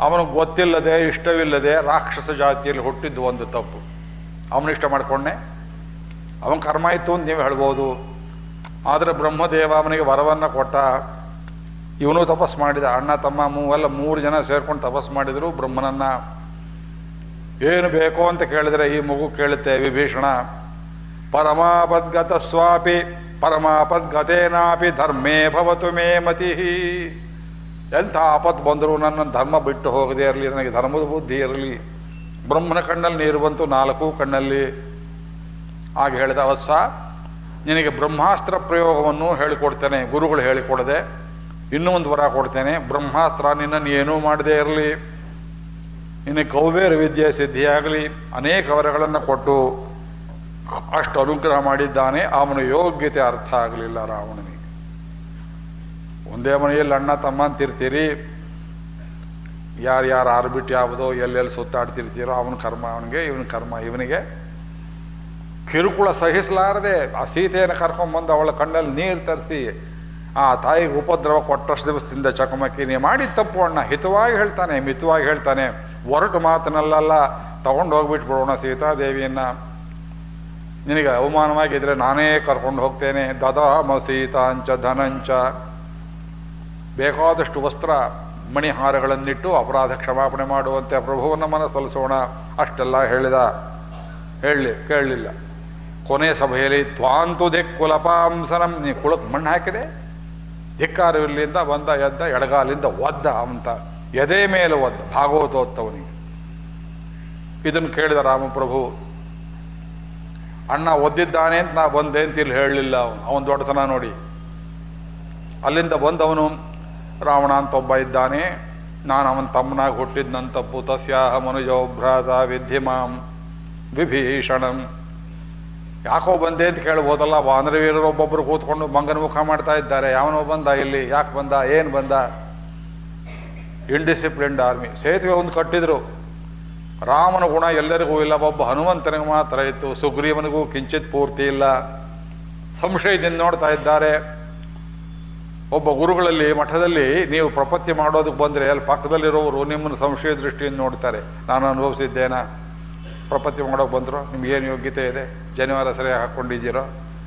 ಅವನಿಗೆ ಗೊತ್ತಿಲ್ಲದೆ, ಇಷ್ಟವಿಲ್ಲದೆ ರಾಕ್ಷಸ ಜಾತಿಯಲ್ಲಿ ಹುಟ್ಟಿದ್ದು ಒಂದು ತಪ್ಪು. ಅವನು ಇಷ್ಟ ಮಾಡಿಕೊಂಡೆ. ಅವನ ಕರ್ಮ ಇತ್ತು ಅಂತ ನೀವು ಹೇಳ್ಬೋದು. ಆದರೆ ಬ್ರಹ್ಮದೇವ ಅವನಿಗೆ ವರವನ್ನು ಕೊಟ್ಟ. ಇವನು ತಪಸ್ ಮಾಡಿದ ಅಣ್ಣ, ತಮ್ಮ ಮೂವೆಲ್ಲ ಮೂರು ಜನ ಸೇರ್ಕೊಂಡು ತಪಸ್ ಮಾಡಿದರು ಬ್ರಹ್ಮನನ್ನ. ಏನು ಬೇಕು ಅಂತ ಕೇಳಿದ್ರೆ ಈ ಮಗು ಕೇಳುತ್ತೆ, ವಿಭೀಷಣ. ಪರಮಾಪದ್ಗತ ಸ್ವಾಪಿ ಪರಮಾಪದ್ಗತೇನಾಪಿ ಧರ್ಮೇ ಭವತು ಮೇ ಮತಿ ಎಂಥ ಆಪತ್ತು ಬಂದರೂ ನನ್ನ ಧರ್ಮ ಬಿಟ್ಟು ಹೋಗದೇ ಇರಲಿ, ನನಗೆ ಧರ್ಮದ ಬುದ್ಧಿ ಇರಲಿ. ಬ್ರಹ್ಮನ ಕಣ್ಣಲ್ಲಿ ನೀರು ಬಂತು, ನಾಲ್ಕು ಕಣ್ಣಲ್ಲಿ. ಆಗ ಹೇಳಿದ ಅವತ್ಸ ನಿನಗೆ ಬ್ರಹ್ಮಾಸ್ತ್ರ ಪ್ರಯೋಗವನ್ನು ಹೇಳಿಕೊಡ್ತೇನೆ, ಗುರುಗಳು ಹೇಳಿಕೊಡದೆ. ಇನ್ನೂ ಒಂದು ವರ ಕೊಡ್ತೇನೆ, ಬ್ರಹ್ಮಾಸ್ತ್ರ ನಿನ್ನನ್ನು ಏನೂ ಮಾಡದೇ ಇರಲಿ. ನಿನಗೆ ಕೌಬೇರ ವಿದ್ಯೆ ಸಿದ್ಧಿಯಾಗಲಿ. ಅನೇಕ ವರಗಳನ್ನು ಕೊಟ್ಟು ಅಷ್ಟು ಅನುಗ್ರಹ ಮಾಡಿದ್ದಾನೆ. ಅವನ ಯೋಗ್ಯತೆ ಅರ್ಥ ಆಗಲಿಲ್ಲ ರಾವಣನಿಗೆ. ಒಂದೇ ಮನೆಯಲ್ಲಿ ಅಣ್ಣ ತಮ್ಮ ಅಂತಿರ್ತೀರಿ ಯಾರ್ಯಾರು ಆರ್ಬಿಟ್ ಯಾವುದೋ ಎಲ್ಲೆಲ್ಲಿ ಸುತ್ತಾಡ್ತಿರ್ತೀರೋ, ಅವನ ಕರ್ಮ ಅವನಿಗೆ, ಇವನ ಕರ್ಮ ಇವನಿಗೆ. ಕಿರುಕುಳ ಸಹಿಸಲಾರದೆ ಆ ಸೀತೆಯನ್ನು ಕರ್ಕೊಂಡ್ಬಂದು ಅವಳ ಕಣ್ಣಲ್ಲಿ ನೀರು ತರಿಸಿ, ಆ ತಾಯಿಗೆ ಉಪದ್ರವ ಕೊಟ್ಟಷ್ಟು ದಿವಸದಿಂದ ಚಕಮಕಿ, ನೀ ಮಾಡಿ ತಪ್ಪು ಅಣ್ಣ, ಹಿತವಾಗಿ ಹೇಳ್ತಾನೆ, ಮಿತವಾಗಿ ಹೇಳ್ತಾನೆ. ಒರಟು ಮಾತನಲ್ಲೆಲ್ಲ, ತಗೊಂಡು ಹೋಗ್ಬಿಟ್ಬಿಡೋಣ ಸೀತಾದೇವಿಯನ್ನ. ನಿನಗೆ ಅವಮಾನವಾಗಿದ್ರೆ ನಾನೇ ಕರ್ಕೊಂಡು ಹೋಗ್ತೇನೆ. ದದಾಮ ಸೀತಾಂಚ ಧನಂಚ. ಬೇಕಾದಷ್ಟು ವಸ್ತ್ರ ಮಣಿಹಾರಗಳನ್ನಿಟ್ಟು ಅಪರಾಧ ಕ್ಷಮಾಪಣೆ ಮಾಡುವಂತೆ ಪ್ರಭುವನ್ನ ಮನಸ್ಸಲ್ಲಿಸೋಣ. ಅಷ್ಟೆಲ್ಲ ಹೇಳಿದ. ಹೇಳಲಿ, ಕೇಳಲಿಲ್ಲ. ಕೊನೆ ಸಭೆಯಲ್ಲಿ ತ್ವಾಂತು ದಿಕ್ಕುಲಪಾಂಸನಂ. ನೀ ಕುಳಕ್ ಮಣ್ಣು ಹಾಕಿದೆ? ಧಿಕ್ಕಾರವಿಲ್ಲಿಂದ ಬಂದ, ಎದ್ದ, ಎಡಗಾಲಿಂದ ಒದ್ದ ಅಂತ. ಎದೆ ಮೇಲೆ ಒದ್ದ, ಭಾಗವತೋತ್ತವನಿಗೆ. ಇದನ್ನು ಕೇಳಿದ ರಾಮಪ್ರಭು, ಅಣ್ಣ ಒದ್ದಿದ್ದಾನೆ ಅಂತ ನಾ ಬಂದೆ ಅಂತ ಇಲ್ಲಿ ಹೇಳಲಿಲ್ಲ ಅವನು. ಅವನ ದೊಡ್ಡತನ ನೋಡಿ. ಅಲ್ಲಿಂದ ಬಂದವನು ರಾವಣ ಅಂತ ಒಬ್ಬ ಇದ್ದಾನೆ. ನಾನು ಅವನ ತಮ್ಮನಾಗಿ ಹುಟ್ಟಿದ್ನಂತ ತಪ್ಪು ತಸ್ಯಾಹ ಮನುಜೋಭ್ರಾತ ವಿದ್ಯಮಾಂ ವಿಭೀಷಣಂ. ಯಾಕೋ ಬಂದೆ ಅಂತ ಕೇಳ್ಬೋದಲ್ಲ ವಾನರವೀರರು ಒಬ್ಬೊಬ್ಬರು ಕೂತ್ಕೊಂಡು ಮಂಗನ ಮುಖ ಮಾಡ್ತಾ ಇದ್ದಾರೆ. ಯಾವನೋ ಬಂದ ಇಲ್ಲಿ, ಯಾಕೆ ಬಂದ, ಏನು ಬಂದ? ಇಂಡಿಸಿಪ್ಲಿನ್ಡ್ ಆರ್ಮಿ ಸೇತುವೆ ಒಂದು ಕಟ್ಟಿದ್ರು. ರಾಮನ ಗುಣ ಎಲ್ಲರಿಗೂ ಇಲ್ಲ, ಒಬ್ಬ ಹನುಮಂತನಿಗೆ ಮಾತ್ರ ಇತ್ತು. ಸುಗ್ರೀವನಿಗೂ ಕಿಂಚಿತ್ ಪೂರ್ತಿ ಇಲ್ಲ. ಸಂಶಯದಿಂದ ನೋಡ್ತಾ ಇದ್ದಾರೆ. ಒಬ್ಬ ಗುರುಗಳಲ್ಲಿ ಮಠದಲ್ಲಿ ನೀವು ಪ್ರಪತ್ತಿ ಮಾಡೋದಕ್ಕೆ ಬಂದರೆ ಅಲ್ಲಿ ಪಕ್ಕದಲ್ಲಿರೋರು ನಿಮ್ಮನ್ನು ಸಂಶಯ ದೃಷ್ಟಿಯಿಂದ ನೋಡ್ತಾರೆ. ನಾನು ಅನುಭವಿಸಿದ್ದೇನ? ಪ್ರಪತ್ತಿ ಮಾಡೋಕೆ ಬಂದರು. ನಿಮ್ಗೇನು ಯೋಗ್ಯತೆ ಇದೆ? ಜನಿವಾರ ಸರಿಯಾಗಿ ಹಾಕ್ಕೊಂಡಿದ್ದೀರೋ?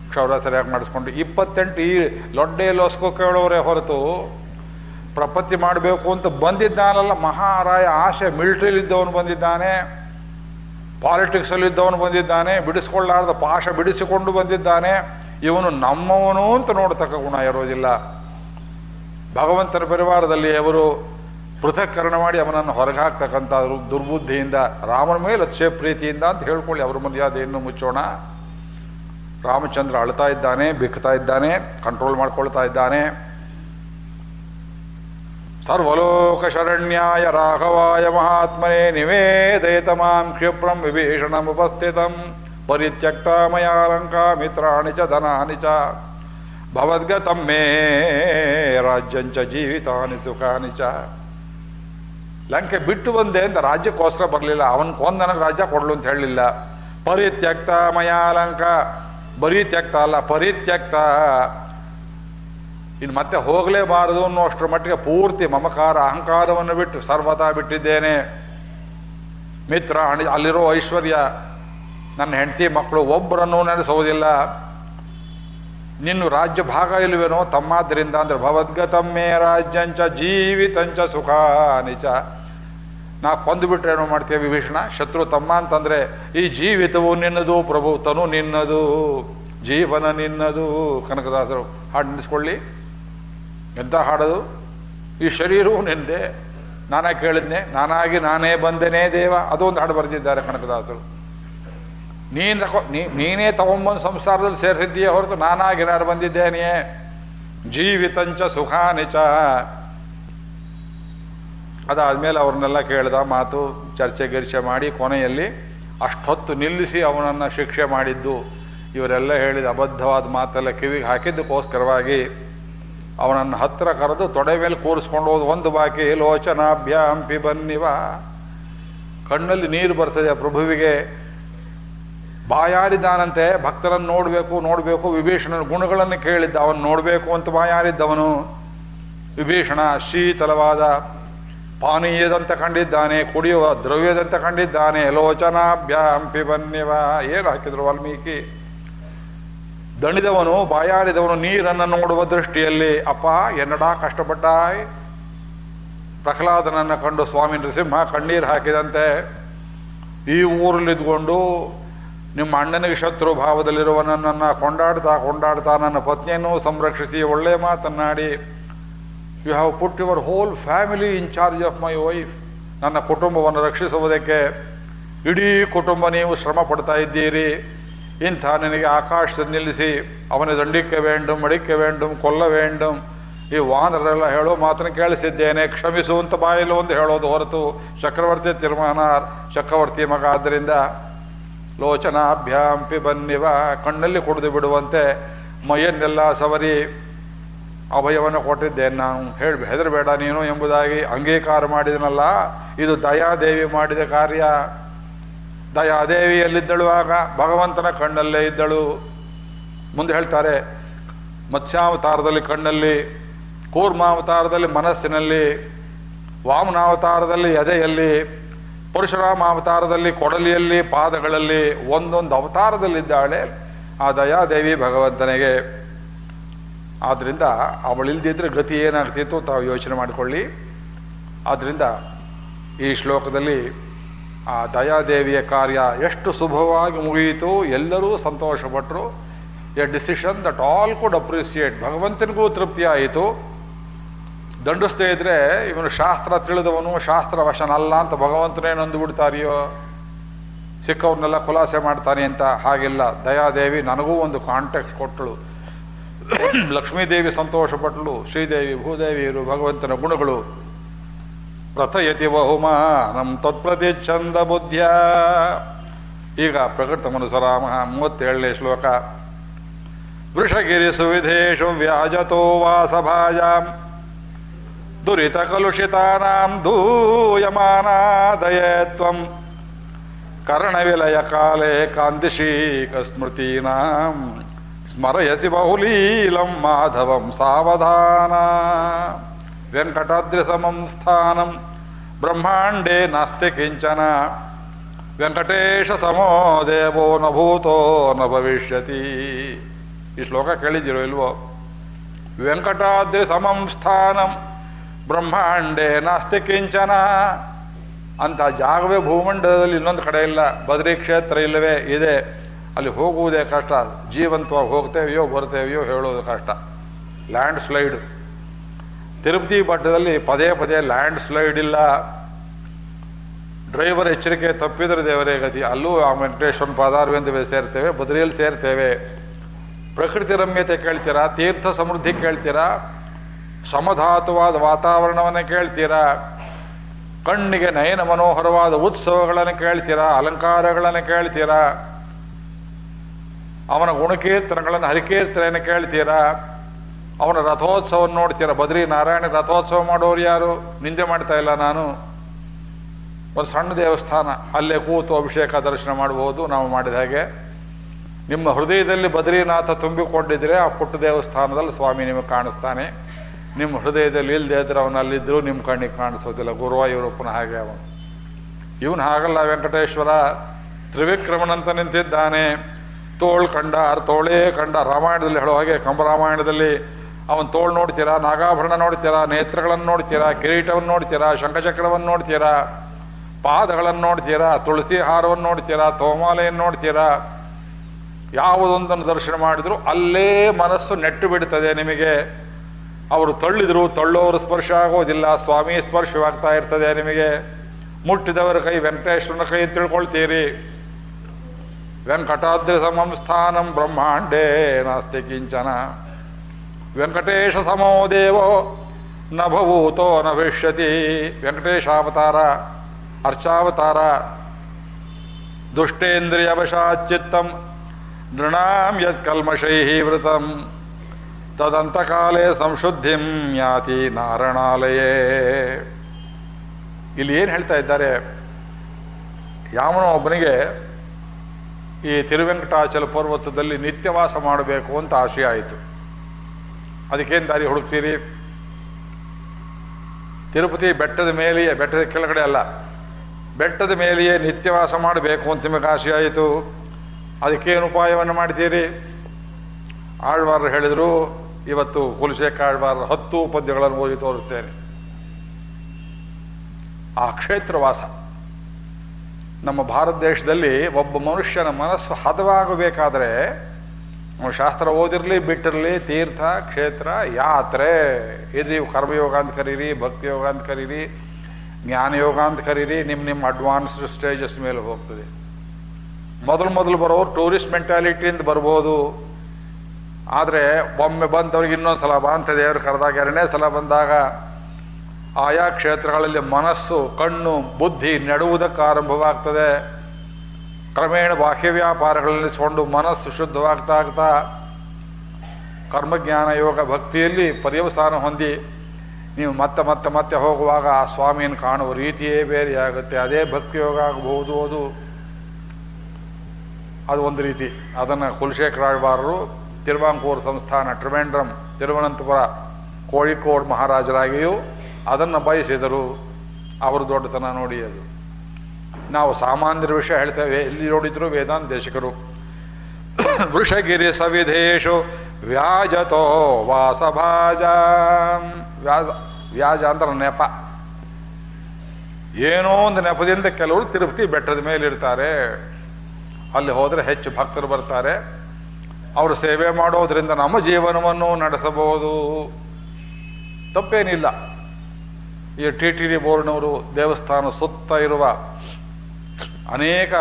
ಕ್ಷೌರ ಸರಿಯಾಗಿ ಮಾಡಿಸ್ಕೊಂಡು ಇಪ್ಪತ್ತೆಂಟು ಈ ಲೊಡ್ಡೆ ಲೋಸ್ಕೋ ಕೇಳೋರೇ ಹೊರತು ಪ್ರಪತ್ತಿ ಮಾಡಬೇಕು ಅಂತ ಬಂದಿದ್ದಾನಲ್ಲ, ಮಹಾರಾಯ ಆಶೆ, ಮಿಲ್ಟ್ರಿಲಿದ್ದವನು ಬಂದಿದ್ದಾನೆ, ಪಾಲಿಟಿಕ್ಸಲ್ಲಿದ್ದವನು ಬಂದಿದ್ದಾನೆ ಬಿಡಿಸ್ಕೊಳ್ಳಾರ್ದ ಪಾಶ ಬಿಡಿಸಿಕೊಂಡು ಬಂದಿದ್ದಾನೆ. ಇವನು ನಮ್ಮವನು ಅಂತ ನೋಡ್ತಕ್ಕ ಗುಣ ಇರೋದಿಲ್ಲ. ಭಗವಂತನ ಪರಿವಾರದಲ್ಲಿ ಅವರು ಪೃಥಕ್ಕರಣ ಮಾಡಿ ಅವನನ್ನು ಹೊರಗೆ ಹಾಕ್ತಕ್ಕಂಥ ದುರ್ಬುದ್ಧಿಯಿಂದ, ರಾಮನ ಮೇಲೆ ಅತಿಶಯ ಪ್ರೀತಿಯಿಂದ ಅಂತ ಹೇಳ್ಕೊಳ್ಳಿ ಅವ್ರ ಮರ್ಯಾದೆಯನ್ನು ಮುಚ್ಚೋಣ. ರಾಮಚಂದ್ರ ಅಳ್ತಾ ಇದ್ದಾನೆ ಬಿಕ್ತಾ ಇದ್ದಾನೆ ಕಂಟ್ರೋಲ್ ಮಾಡ್ಕೊಳ್ತಾ ಇದ್ದಾನೆ. ಸರ್ವಲೋಕ ಶರಣ್ಯಾಯ ರಾಘವಾಯ ಮಹಾತ್ಮನೇ ನಿವೇದಯತ ಮಾಂ ಕ್ಷಿಪ್ರಂ ವಿಭೀಷಣಂ ಉಪಸ್ಥಿತಂ, ಪರಿತ್ಯಕ್ತ ಮಯಾಲಂಕ ಮಿತ್ರಾಣಿ ಚ ಧನಾನಿ ಚ. ಭವದ್ಗತಂ ಮೇ ರಾಜ್ಯಂಚ ಜೀವಿತಾನಿ ಸುಖಾನಿ ಚ. ಲಂಕೆ ಬಿಟ್ಟು ಬಂದೆ ಅಂತ ರಾಜ್ಯಕ್ಕೋಸ್ಕರ ಬರಲಿಲ್ಲ. ಅವನ್ ಕೊಂದ ನನಗೆ ರಾಜ್ಯ ಕೊಡ್ಲು ಅಂತ ಹೇಳಲಿಲ್ಲ. ಪರಿತ್ಯಕ್ತ ಮಯಾಲಂಕ ಬರೀ ತ್ಯಕ್ತ ಅಲ್ಲ, ಪರಿತ್ಯಕ್ತ. ಇನ್ನು ಮತ್ತೆ ಹೋಗಲೇಬಾರದು ಅನ್ನೋ ಅಷ್ಟರ ಮಟ್ಟಿಗೆ ಪೂರ್ತಿ ಮಮಕಾರ ಅಹಂಕಾರವನ್ನು ಬಿಟ್ಟು ಸರ್ವತಾ ಬಿಟ್ಟಿದ್ದೇನೆ. ಮಿತ್ರ ಅಲ್ಲಿರೋ ಐಶ್ವರ್ಯ, ನನ್ನ ಹೆಂಡತಿ ಮಕ್ಕಳು ಒಬ್ಬರನ್ನು ನೆನೆಸೋದಿಲ್ಲ. ನಿನ್ನ ರಾಜ್ಯ ಭಾಗ ಇಲ್ವೇನೋ ತಮ್ಮಾದ್ರಿಂದ ಅಂದ್ರೆ ಭವದ್ಗತಮ್ಮೇ ರಾಜ್ಯಂಚ ಜೀವಿತಂಚ ಸುಖ ನಿಚ. ನಾ ಕೊಂದು ಬಿಟ್ರೆ ಏನೋ ಮಾಡ್ತೀವಿ ವಿಭೀಷಣ? ಶತ್ರು ತಮ್ಮ ಅಂತಂದ್ರೆ ಈ ಜೀವಿತವು ನಿನ್ನದು ಪ್ರಭು ತನು ನಿನ್ನದು, ಜೀವನ ನಿನ್ನದು. ಕನಕದಾಸರು ಹಾಡು ನಿಲ್ಲಿಸ್ಕೊಳ್ಳಿ ಎಂತ ಹಾಡೋದು? ಈ ಶರೀರವು ನಿಂದೆ. ನಾನೇ ಕೇಳಿದ್ನೆ, ನಾನಾಗಿ ನಾನೇ ಬಂದೆನೇ ದೇವ. ಅದೊಂದು ಹಾಡು ಬರೆದಿದ್ದಾರೆ ಕನಕದಾಸರು. ನೀನ್ ನೀ ನೀನೇ ತಗೊಂಬಂದು ಸಂಸಾರದಲ್ಲಿ ಸೇರಿಸಿದ್ದೀಯ ಹೊರತು ನಾನಾಗಿ ನಾನು ಬಂದಿದ್ದೇನೆ ಜೀವಿತಂಚ ಸುಖಾನಿಚ ಅದಾದಮೇಲೆ ಅವ್ರನ್ನೆಲ್ಲ ಕೇಳಿದ ಮಾತು ಚರ್ಚೆ ಗಿರ್ಚೆ ಮಾಡಿ ಕೊನೆಯಲ್ಲಿ ಅಷ್ಟೊತ್ತು ನಿಲ್ಲಿಸಿ ಅವನನ್ನು ಶಿಕ್ಷೆ ಮಾಡಿದ್ದು. ಇವರೆಲ್ಲ ಹೇಳಿದ ಅಬದ್ಧವಾದ ಮಾತೆಲ್ಲ ಕಿವಿಗೆ ಹಾಕಿದ್ದಕ್ಕೋಸ್ಕರವಾಗಿ ಅವನನ್ನು ಹತ್ತಿರ ಕರೆದು ತೊಡೆ ಮೇಲೆ ಕೂರಿಸ್ಕೊಂಡು ಹೋದ ಒಂದು ಬಾಕಿ ಲೋಚನಾಭ್ಯಾಂಪಿ ಬನ್ನಿವ ಕಣ್ಣಲ್ಲಿ ನೀರು ಬರ್ತದೆ ಪ್ರಭುವಿಗೆ. ಬಾಯಾರಿದ್ದಾನಂತೆ, ಭಕ್ತರನ್ನು ನೋಡಬೇಕು ನೋಡಬೇಕು, ವಿಭೀಷಣನ ಗುಣಗಳನ್ನು ಕೇಳಿದ್ದ, ಅವನು ನೋಡಬೇಕು ಅಂತ ಬಾಯಾರಿದ್ದವನು. ವಿಭೀಷಣ ಶೀತಲವಾದ ಪಾನೀಯದಂತೆ ಕಂಡಿದ್ದಾನೆ, ಕುಡಿಯುವ ದ್ರವ್ಯದಂತೆ ಕಂಡಿದ್ದಾನೆ, ಲೋಚನಾಭ್ಯಾಂ ಬನ್ನಿವ ಏನು ಹಾಕಿದ್ರು ವಾಲ್ಮೀಕಿ? ದಣಿದವನು, ಬಾಯಾರಿದವನು ನೀರನ್ನು ನೋಡುವ ದೃಷ್ಟಿಯಲ್ಲಿ, ಅಪ್ಪ, ಎನ್ನಡಾ ಕಷ್ಟಪಟ್ಟಾಯ್. ಪ್ರಹ್ಲಾದನನ್ನು ಕಂಡು ಸ್ವಾಮಿ ನೃಸಿಂಹ ಕಣ್ಣೀರು ಹಾಕಿದಂತೆ, ಈ ಊರಲ್ಲಿದ್ಕೊಂಡು ನಿಮ್ಮ ಅಣ್ಣನಿಗೆ ಶತ್ರು ಭಾವದಲ್ಲಿರುವ ನನ್ನನ್ನು ಕೊಂಡಾಡ್ತಾ ಕೊಂಡಾಡ್ತಾ ನನ್ನ ಪತ್ನಿಯನ್ನು ಸಂರಕ್ಷಿಸಿ ಒಳ್ಳೆಯ ಮಾತನ್ನಾಡಿ. You have put your whole family in charge of my wife ನನ್ನ ಕುಟುಂಬವನ್ನು ರಕ್ಷಿಸುವುದಕ್ಕೆ ಇಡೀ ಕುಟುಂಬ ನೀವು ಶ್ರಮ ಪಡ್ತಾ ಇದ್ದೀರಿ. ಇಂಥ ನಿನಗೆ ಆಕಾಶ ನಿಲ್ಲಿಸಿ, ಅವನ ದಂಡಿಕ್ಕೆ ವೇಂಡು ಮಡಿಕೆ ವೇಂಡು ಕೊಲ್ಲ ವೇಂಡು ಈ ವಾನರೆಲ್ಲ ಹೇಳೋ ಮಾತನ್ನು ಕೇಳಿಸಿದ್ದೇನೆ. ಕ್ಷಮಿಸು ಅಂತ ಬಾಯಲ್ಲಿ ಒಂದು ಹೇಳೋದು ಹೊರತು. ಚಕ್ರವರ್ತಿ ತೀರ್ಮಾನ ಚಕ್ರವರ್ತಿ ಮಗ ಆದ್ದರಿಂದ ಲೋಚನಾಭ್ಯಾಂ ಪಿಬನ್ನಿವ, ಕಣ್ಣಲ್ಲಿ ಕುಡಿದು ಬಿಡುವಂತೆ ಮೈಯನ್ನೆಲ್ಲ ಸವರಿ ಅಭಯವನ್ನು ಕೊಟ್ಟಿದ್ದೇನೆ ನಾನು. ಹೇಳಿ, ಹೆದರಬೇಡ ನೀನು ಎಂಬುದಾಗಿ ಅಂಗೀಕಾರ ಮಾಡಿದನಲ್ಲ. ಇದು ದಯಾದೇವಿ ಮಾಡಿದ ಕಾರ್ಯ. ದಯಾದೇವಿಯಲ್ಲಿದ್ದಳು ಆಗ, ಭಗವಂತನ ಕಣ್ಣಲ್ಲೇ ಇದ್ದಳು. ಮುಂದೆ ಹೇಳ್ತಾರೆ, ಮತ್ಸ್ಯಾವತಾರದಲ್ಲಿ ಕಣ್ಣಲ್ಲಿ, ಕೂರ್ಮಾವತಾರದಲ್ಲಿ ಮನಸ್ಸಿನಲ್ಲಿ, ವಾಮನಾವತಾರದಲ್ಲಿ ಎದೆಯಲ್ಲಿ ಪರಶುರಾಮ ಅವತಾರದಲ್ಲಿ ಕೊಡಲಿಯಲ್ಲಿ ಪಾದಗಳಲ್ಲಿ ಒಂದೊಂದು ಅವತಾರದಲ್ಲಿದ್ದಾಳೆ. ಆ ದಯಾದೇವಿ ಭಗವಂತನಿಗೆ ಆದ್ದರಿಂದ ಅವಳಿಲ್ದಿದ್ರೆ ಗತಿ ಏನಾಗ್ತಿತ್ತು ತಾವು ಯೋಚನೆ ಮಾಡಿಕೊಳ್ಳಿ. ಆದ್ದರಿಂದ ಈ ಶ್ಲೋಕದಲ್ಲಿ ಆ ದಯಾದೇವಿಯ ಕಾರ್ಯ ಎಷ್ಟು ಶುಭವಾಗಿ ಮುಗಿಯಿತು, ಎಲ್ಲರೂ ಸಂತೋಷಪಟ್ಟರು a decision that all could appreciate. ಭಗವಂತನಿಗೂ ತೃಪ್ತಿ ಆಯಿತು. ದಂಡಿಸದೇ ಇದ್ರೆ ಇವನು ಶಾಸ್ತ್ರ ತಿಳಿದವನು, ಶಾಸ್ತ್ರ ವಶನಲ್ಲ ಅಂತ ಭಗವಂತನೇ ನೊಂದು ಬಿಡ್ತಾರಿಯೋ? ಸಿಕ್ಕವ್ರನ್ನೆಲ್ಲ ಖುಲಾಸೆ ಮಾಡ್ತಾನೆ ಅಂತ ಹಾಗಿಲ್ಲ. ದಯಾದೇವಿ ನನಗೂ ಒಂದು ಕಾಂಟ್ಯಾಕ್ಟ್ ಕೊಟ್ಟಳು ಲಕ್ಷ್ಮೀದೇವಿ ಸಂತೋಷಪಟ್ಟಳು ಶ್ರೀದೇವಿ ಭೂದೇವಿ ಇವರು ಭಗವಂತನ ಗುಣಗಳು. ಪ್ರಥಯತಿ ತತ್ಪ್ರತಿ ಛಂದ ಬುದ್ಧ್ಯ. ಈಗ ಪ್ರಕೃತ ಮನುಸರಾಮ ಮೂವತ್ತೇಳನೇ ಶ್ಲೋಕ. ವೃಷಗಿರಿ ಸುವಿಧೇಶು ವ್ಯಾಜತೋ ವಾಸಭಾಜಾಂ. ದುರಿತ ಕಲುಷಿತಾನಾಂ ದೂಯಮಾನಾದಯೇ ತ್ವಂ ಕರ್ಣವಿಲಯ ಕಾಲೇ ಕಾಂತಿಶೀಕ ಸ್ಮೃತೀನಾಂ ಸ್ಮರಯಸಿ ಬಹುಲೀಲಂ ಮಾಧವಂ ಸಾವಧಾನ. ವೆಂಕಟಾದ್ರಿ ಸಮಂ ಸ್ಥಾನಂ. ಬ್ರಹ್ಮಾಂಡೇ ನಾಸ್ತಿ ಕಿಂಚನ. ವೆಂಕಟೇಶ ಸಮೋ ದೇವೋ ನ ಭೂತೋ ನ ಭವಿಷ್ಯತಿ. ಈ ಶ್ಲೋಕ ಕೇಳಿದಿರೋ ಇಲ್ವೋ? ವೆಂಕಟಾದ್ರಿ ಸಮಂ ಸ್ಥಾನಂ. ಬ್ರಹ್ಮಾಂಡೇ ನಾಸ್ತಿ ಕಿಂಚನ ಅಂತ ಜಾಗವೇ ಭೂಮಂಡಲದಲ್ಲಿ ಇನ್ನೊಂದು ಕಡೆ ಇಲ್ಲ. ಬದ್ರಿ ಕ್ಷೇತ್ರ ಇಲ್ಲವೇ? ಇದೆ. ಅಲ್ಲಿ ಹೋಗುವುದೇ ಕಷ್ಟ. ಜೀವಂತವಾಗಿ ಹೋಗ್ತೇವೆಯೋ ಬರ್ತೇವೆಯೋ ಹೇಳೋದು ಕಷ್ಟ. Land slide. ತಿರುಪತಿ ಬಟ್ಟದಲ್ಲಿ ಪದೇ ಪದೇ ಲ್ಯಾಂಡ್ ಸ್ಲೈಡ್ ಇಲ್ಲ. ಡ್ರೈವರ್ ಎಚ್ಚರಿಕೆ ತಪ್ಪಿದ್ರೆ ದೇವರೇ ಗತಿ. ಅಲ್ಲೂ ಆ ವೆಂಕಟೇಶ್ವರನ ಪಾದಾರವಿಂದ ಸೇರ್ತೇವೆ, ಬದ್ರಿಯಲ್ಲಿ ಸೇರ್ತೇವೆ. ಪ್ರಕೃತಿ ರಮ್ಯತೆ ಕೇಳ್ತೀರಾ? ತೀರ್ಥ ಸಮೃದ್ಧಿ ಕೇಳ್ತೀರಾ? ಸಮಧಾತುವಾದ ವಾತಾವರಣವನ್ನು ಕೇಳ್ತೀರಾ? ಕಣ್ಣಿಗೆ ನಯನ ಮನೋಹರವಾದ ಉತ್ಸವಗಳನ್ನು ಕೇಳ್ತೀರಾ? ಅಲಂಕಾರಗಳನ್ನು ಕೇಳ್ತೀರಾ? ಅವನ ಗುಣಕೀರ್ತನಗಳನ್ನು ಹರಿಕೀರ್ತನೆಯನ್ನು ಕೇಳ್ತೀರಾ? ಅವನ ರಥೋತ್ಸವವನ್ನು ನೋಡ್ತೀರಾ? ಬದ್ರಿ ನಾರಾಯಣ ರಥೋತ್ಸವ ಮಾಡೋರು ಯಾರು? ನಿಂದೆ ಮಾಡ್ತಾ ಇಲ್ಲ ನಾನು. ಒಂದು ಸಣ್ಣ ದೇವಸ್ಥಾನ, ಅಲ್ಲೇ ಕೂತು ಅಭಿಷೇಕ ದರ್ಶನ ಮಾಡಬಹುದು ನಾವು ಮಾಡಿದ ಹಾಗೆ. ನಿಮ್ಮ ಹೃದಯದಲ್ಲಿ ಬದ್ರಿನಾಥ ತುಂಬಿಕೊಂಡಿದ್ರೆ ಆ ಪುಟ್ಟ ದೇವಸ್ಥಾನದಲ್ಲಿ ಸ್ವಾಮಿ ನಿಮಗೆ ಕಾಣಿಸ್ತಾನೆ. ನಿಮ್ಮ ಹೃದಯದಲ್ಲಿ ಇಲ್ಲದೆ ಇದ್ರೆ ಅವನಲ್ಲಿದ್ದರೂ ನಿಮ್ಮ ಕಣ್ಣಿಗೆ ಕಾಣಿಸೋದಿಲ್ಲ. ಗುರುವಾಯೂರಪ್ಪನ ಹಾಗೆ ಅವನು ಇವನು ಹಾಗಲ್ಲ ವೆಂಕಟೇಶ್ವರ. ತ್ರಿವಿಕ್ರಮನಂತ ನಿಂತಿದ್ದಾನೆ. ತೋಳ್ ಕಂಡ ತೋಳೇ ಕಂಡ ರಾಮಾಯಣದಲ್ಲಿ ಹೇಳೋ ಹಾಗೆ ಕಂಬರಾಮಾಯಣದಲ್ಲಿ ಅವನು ತೋಳ್ ನೋಡ್ತೀರಾ, ನಾಗಾಭರಣ ನೋಡ್ತೀರಾ, ನೇತ್ರಗಳನ್ನು ನೋಡ್ತೀರಾ, ಕಿರೀಟವನ್ನು ನೋಡ್ತೀರಾ, ಶಂಖಚಕ್ರವನ್ನು ನೋಡ್ತೀರಾ, ಪಾದಗಳನ್ನು ನೋಡ್ತೀರಾ, ತುಳಸಿ ಹಾರವನ್ನು ನೋಡ್ತೀರಾ, ತೋಮಾಲೆಯನ್ನು ನೋಡ್ತೀರಾ, ಯಾವುದೊಂದನ್ನು ದರ್ಶನ ಮಾಡಿದ್ರು ಅಲ್ಲೇ ಮನಸ್ಸು ನೆಟ್ಟು ಬಿಡ್ತದೆ ನಿಮಗೆ. ಅವರು ತಳ್ಳಿದ್ರು, ತಳ್ಳೋರು ಸ್ಪರ್ಶ ಆಗೋದಿಲ್ಲ ಸ್ವಾಮಿ ಸ್ಪರ್ಶವಾಗ್ತಾ ಇರ್ತದೆ ನಿಮಗೆ. ಮುಟ್ಟಿದವರ ಕೈ ವೆಂಕಟೇಶ್ವರನ ಕೈ ತಿಳ್ಕೊಳ್ತೀರಿ. ವೆಂಕಟಾದ್ರಿ ಸಮಂ ಸ್ಥಾನಂ ಬ್ರಹ್ಮಾಂಡೇ ನಾಸ್ತಿ ಕಿಂಚನ. ವೆಂಕಟೇಶ ಸಮೋ ದೇವೋ ನ ಭವೂತೋ ನ ಭವಿಷ್ಯತಿ ವೆಂಕಟೇಶಾವತಾರ, ಅರ್ಚಾವತಾರ. ದುಷ್ಟೇಂದ್ರಿಯ ವಶಾಚಿತ್ತಂ ನೃಣಾಂ ಯತ್ ಕಲ್ಮಷೈ ವೃತಂ. ತದಂತಕಾಲೇ ಸಂಶುದ್ಧಿಂ ಯಾತಿ ನಾರಣಾಲಯೇ. ಇಲ್ಲಿ ಏನು ಹೇಳ್ತಾ ಇದ್ದಾರೆ? ಯಾವನೋ ಒಬ್ಬನಿಗೆ ಈ ತಿರುವೆಂಕಟಾಚಲ ಪರ್ವತದಲ್ಲಿ ನಿತ್ಯವಾಸ ಮಾಡಬೇಕು ಅಂತ ಆಶೆ ಆಯಿತು. ಅದಕ್ಕೇನು ದಾರಿ ಹುಡುಕ್ತೀರಿ? ತಿರುಪತಿ ಬೆಟ್ಟದ ಮೇಲೆಯೇ, ಬೆಟ್ಟದ ಕೆಳಗಡೆ ಅಲ್ಲ, ಬೆಟ್ಟದ ಮೇಲೆಯೇ ನಿತ್ಯವಾಸ ಮಾಡಬೇಕು ಅಂತ ನಿಮಗೆ ಆಸೆ ಆಯಿತು. ಅದಕ್ಕೇನು ಉಪಾಯವನ್ನು ಮಾಡ್ತೀರಿ? ಆಳ್ವಾರರು ಹೇಳಿದರು ಇವತ್ತು ಹುಲಸೆ ಹತ್ತು ಪದ್ಯಗಳನ್ನು ಓದಿ ತೋರುತ್ತೇನೆ ಆ ಕ್ಷೇತ್ರವಾಸ. ನಮ್ಮ ಭಾರತ ದೇಶದಲ್ಲಿ ಒಬ್ಬ ಮನುಷ್ಯನ ಮನಸ್ಸು ಹದವಾಗಬೇಕಾದ್ರೆ ಶಾಸ್ತ್ರ ಓದಿರಲಿ, ಬಿಟ್ಟಿರಲಿ, ತೀರ್ಥ, ಕ್ಷೇತ್ರ, ಯಾತ್ರೆ. ಇದು ಕರ್ಮಯೋಗ ಅಂತ ಕರೀರಿ ಭಕ್ತಿ ಯೋಗ ಅಂತ ಕರೀರಿ, ಜ್ಞಾನಯೋಗ ಅಂತ ಕರೀರಿ, ನಿಮ್ಮ ನಿಮ್ಮ ಅಡ್ವಾನ್ಸ್ಡ್ ಸ್ಟೇಜಸ್ ಮೇಲೆ ಹೋಗ್ತದೆ. ಮೊದಲು ಮೊದಲು ಬರೋರು ಟೂರಿಸ್ಟ್ ಮೆಂಟಾಲಿಟಿಯಿಂದ ಬರ್ಬೋದು. ಆದರೆ ಒಮ್ಮೆ ಬಂದವ್ರಿಗೆ ಇನ್ನೊಂದು ಸಲ ಬಾ ಅಂತ ದೇವರು ಕರೆದಾಗ, ಎರಡನೇ ಸಲ ಬಂದಾಗ ಆಯಾ ಕ್ಷೇತ್ರಗಳಲ್ಲಿ ಮನಸ್ಸು, ಕಣ್ಣು, ಬುದ್ಧಿ ನೆಡುವುದಕ್ಕೆ ಆರಂಭವಾಗ್ತದೆ. ಕ್ರಮೇಣ ಬಾಹ್ಯ ವ್ಯಾಪಾರಗಳಲ್ಲಿ ಸೊಂಡು ಮನಸ್ಸು ಶುದ್ಧವಾಗ್ತಾ ಆಗ್ತಾ, ಕರ್ಮಜ್ಞಾನ, ಯೋಗ ಭಕ್ತಿಯಲ್ಲಿ ಪರ್ಯವಸಾನ ಹೊಂದಿ ನೀವು ಮತ್ತೆ ಮತ್ತೆ ಮತ್ತೆ ಹೋಗುವಾಗ ಆ ಸ್ವಾಮಿಯನ್ನು ಕಾಣುವ ರೀತಿಯೇ ಬೇರೆಯಾಗುತ್ತೆ ಅದೇ ಭಕ್ತಿ ಯೋಗ ಆಗಬಹುದು ಅದು. ಅದು ಒಂದು ರೀತಿ. ಅದನ್ನು ಕುಲಶೇಖರಾಳ್ವಾರರು ತಿರುವಾಂಕೂರು ಸಂಸ್ಥಾನ ಟ್ರಿವೆಂಡ್ರಂ ತಿರುವನಂತಪುರ ಕೋಳಿಕೋಡ್ ಮಹಾರಾಜರಾಗಿಯೂ ಅದನ್ನು ಬಯಸಿದರು. ಅವರು ದೊಡ್ಡತನ ನೋಡಿ ಅದು. ನಾವು ಸಾಮಾನ್ಯರ ವಿಷಯ ಹೇಳ್ತೇವೆ. ಎಲ್ಲಿ ನೋಡಿದ್ರು ವೇದಾಂತ ದೇಶಿಕರು ವೃಷಗಿರಿ ಸವಿಧೇಶು ವ್ಯಾಜತೋ ವಾಸಭಾಜ. ವ್ಯಾಜ ವ್ಯಾಜ ಅಂದ್ರೆ ನೆಪ. ಏನೋ ಒಂದು ನೆಪದಿಂದ ಕೆಲವರು ತಿರುಪತಿ ಬೆಟ್ಟದ ಮೇಲೆ ಇರ್ತಾರೆ ಅಲ್ಲಿ ಹೋದರೆ ಹೆಚ್ಚು ಭಕ್ತರು ಬರ್ತಾರೆ. ಅವರು ಸೇವೆ ಮಾಡೋದ್ರಿಂದ ನಮ್ಮ ಜೀವನವನ್ನು ನಡೆಸಬಹುದು. ತಪ್ಪೇನಿಲ್ಲ. ಈ ಟಿ ಟಿ ಡಿ ಬೋರ್ಡ್ನವರು ದೇವಸ್ಥಾನ ಸುತ್ತ ಇರುವ ಅನೇಕ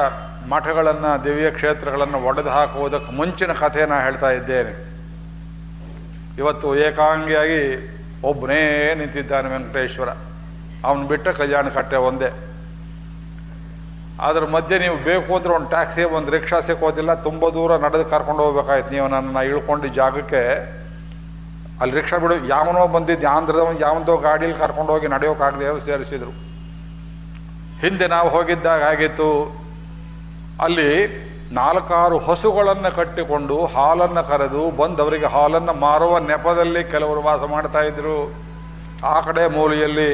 ಮಠಗಳನ್ನು, ದಿವ್ಯ ಕ್ಷೇತ್ರಗಳನ್ನು ಒಡೆದು ಹಾಕುವುದಕ್ಕೆ ಮುಂಚಿನ ನಾನು ಹೇಳ್ತಾ ಇದ್ದೇನೆ. ಇವತ್ತು ಏಕಾಂಗಿಯಾಗಿ ಒಬ್ಬನೇ ನಿಂತಿದ್ದಾನೆ ವೆಂಕಟೇಶ್ವರ. ಅವನು ಬಿಟ್ಟ ಕಲ್ಯಾಣ ಕಟ್ಟೆ ಒಂದೇ. ಅದ್ರ ಮಧ್ಯೆ ನೀವು ಬೇಕು ಅಂದ್ರೆ ಒಂದು ಟ್ಯಾಕ್ಸಿ ಒಂದು ರಿಕ್ಷಾ ಸಿಕ್ಕೋದಿಲ್ಲ, ತುಂಬ ದೂರ ನಡೆದು ಕರ್ಕೊಂಡು ಹೋಗ್ಬೇಕಾಯ್ತು. ನೀವು ನನ್ನ ಇಳ್ಕೊಂಡು ಜಾಗಕ್ಕೆ ಅಲ್ಲಿ ರಿಕ್ಷಾ ಬಿಡು, ಯಾವನೋ ಬಂದಿದ್ದು ಆಂಧ್ರದ ಯಾವಂದೋ ಗಾಡೀಲಿ ಕರ್ಕೊಂಡು ಹೋಗಿ ನಡೆಯೋಕ್ಕಾಗದೆ ಸೇರಿಸಿದ್ರು. ಹಿಂದೆ ನಾವು ಹೋಗಿದ್ದಾಗ ಆಗಿತ್ತು, ಅಲ್ಲಿ ನಾಲ್ಕಾರು ಹಸುಗಳನ್ನು ಕಟ್ಟಿಕೊಂಡು ಹಾಲನ್ನು ಕರೆದು ಬಂದವರಿಗೆ ಹಾಲನ್ನು ಮಾರುವ ನೆಪದಲ್ಲಿ ಕೆಲವರು ವಾಸ ಮಾಡ್ತಾ ಇದ್ರು. ಆ ಕಡೆ ಮೂಲೆಯಲ್ಲಿ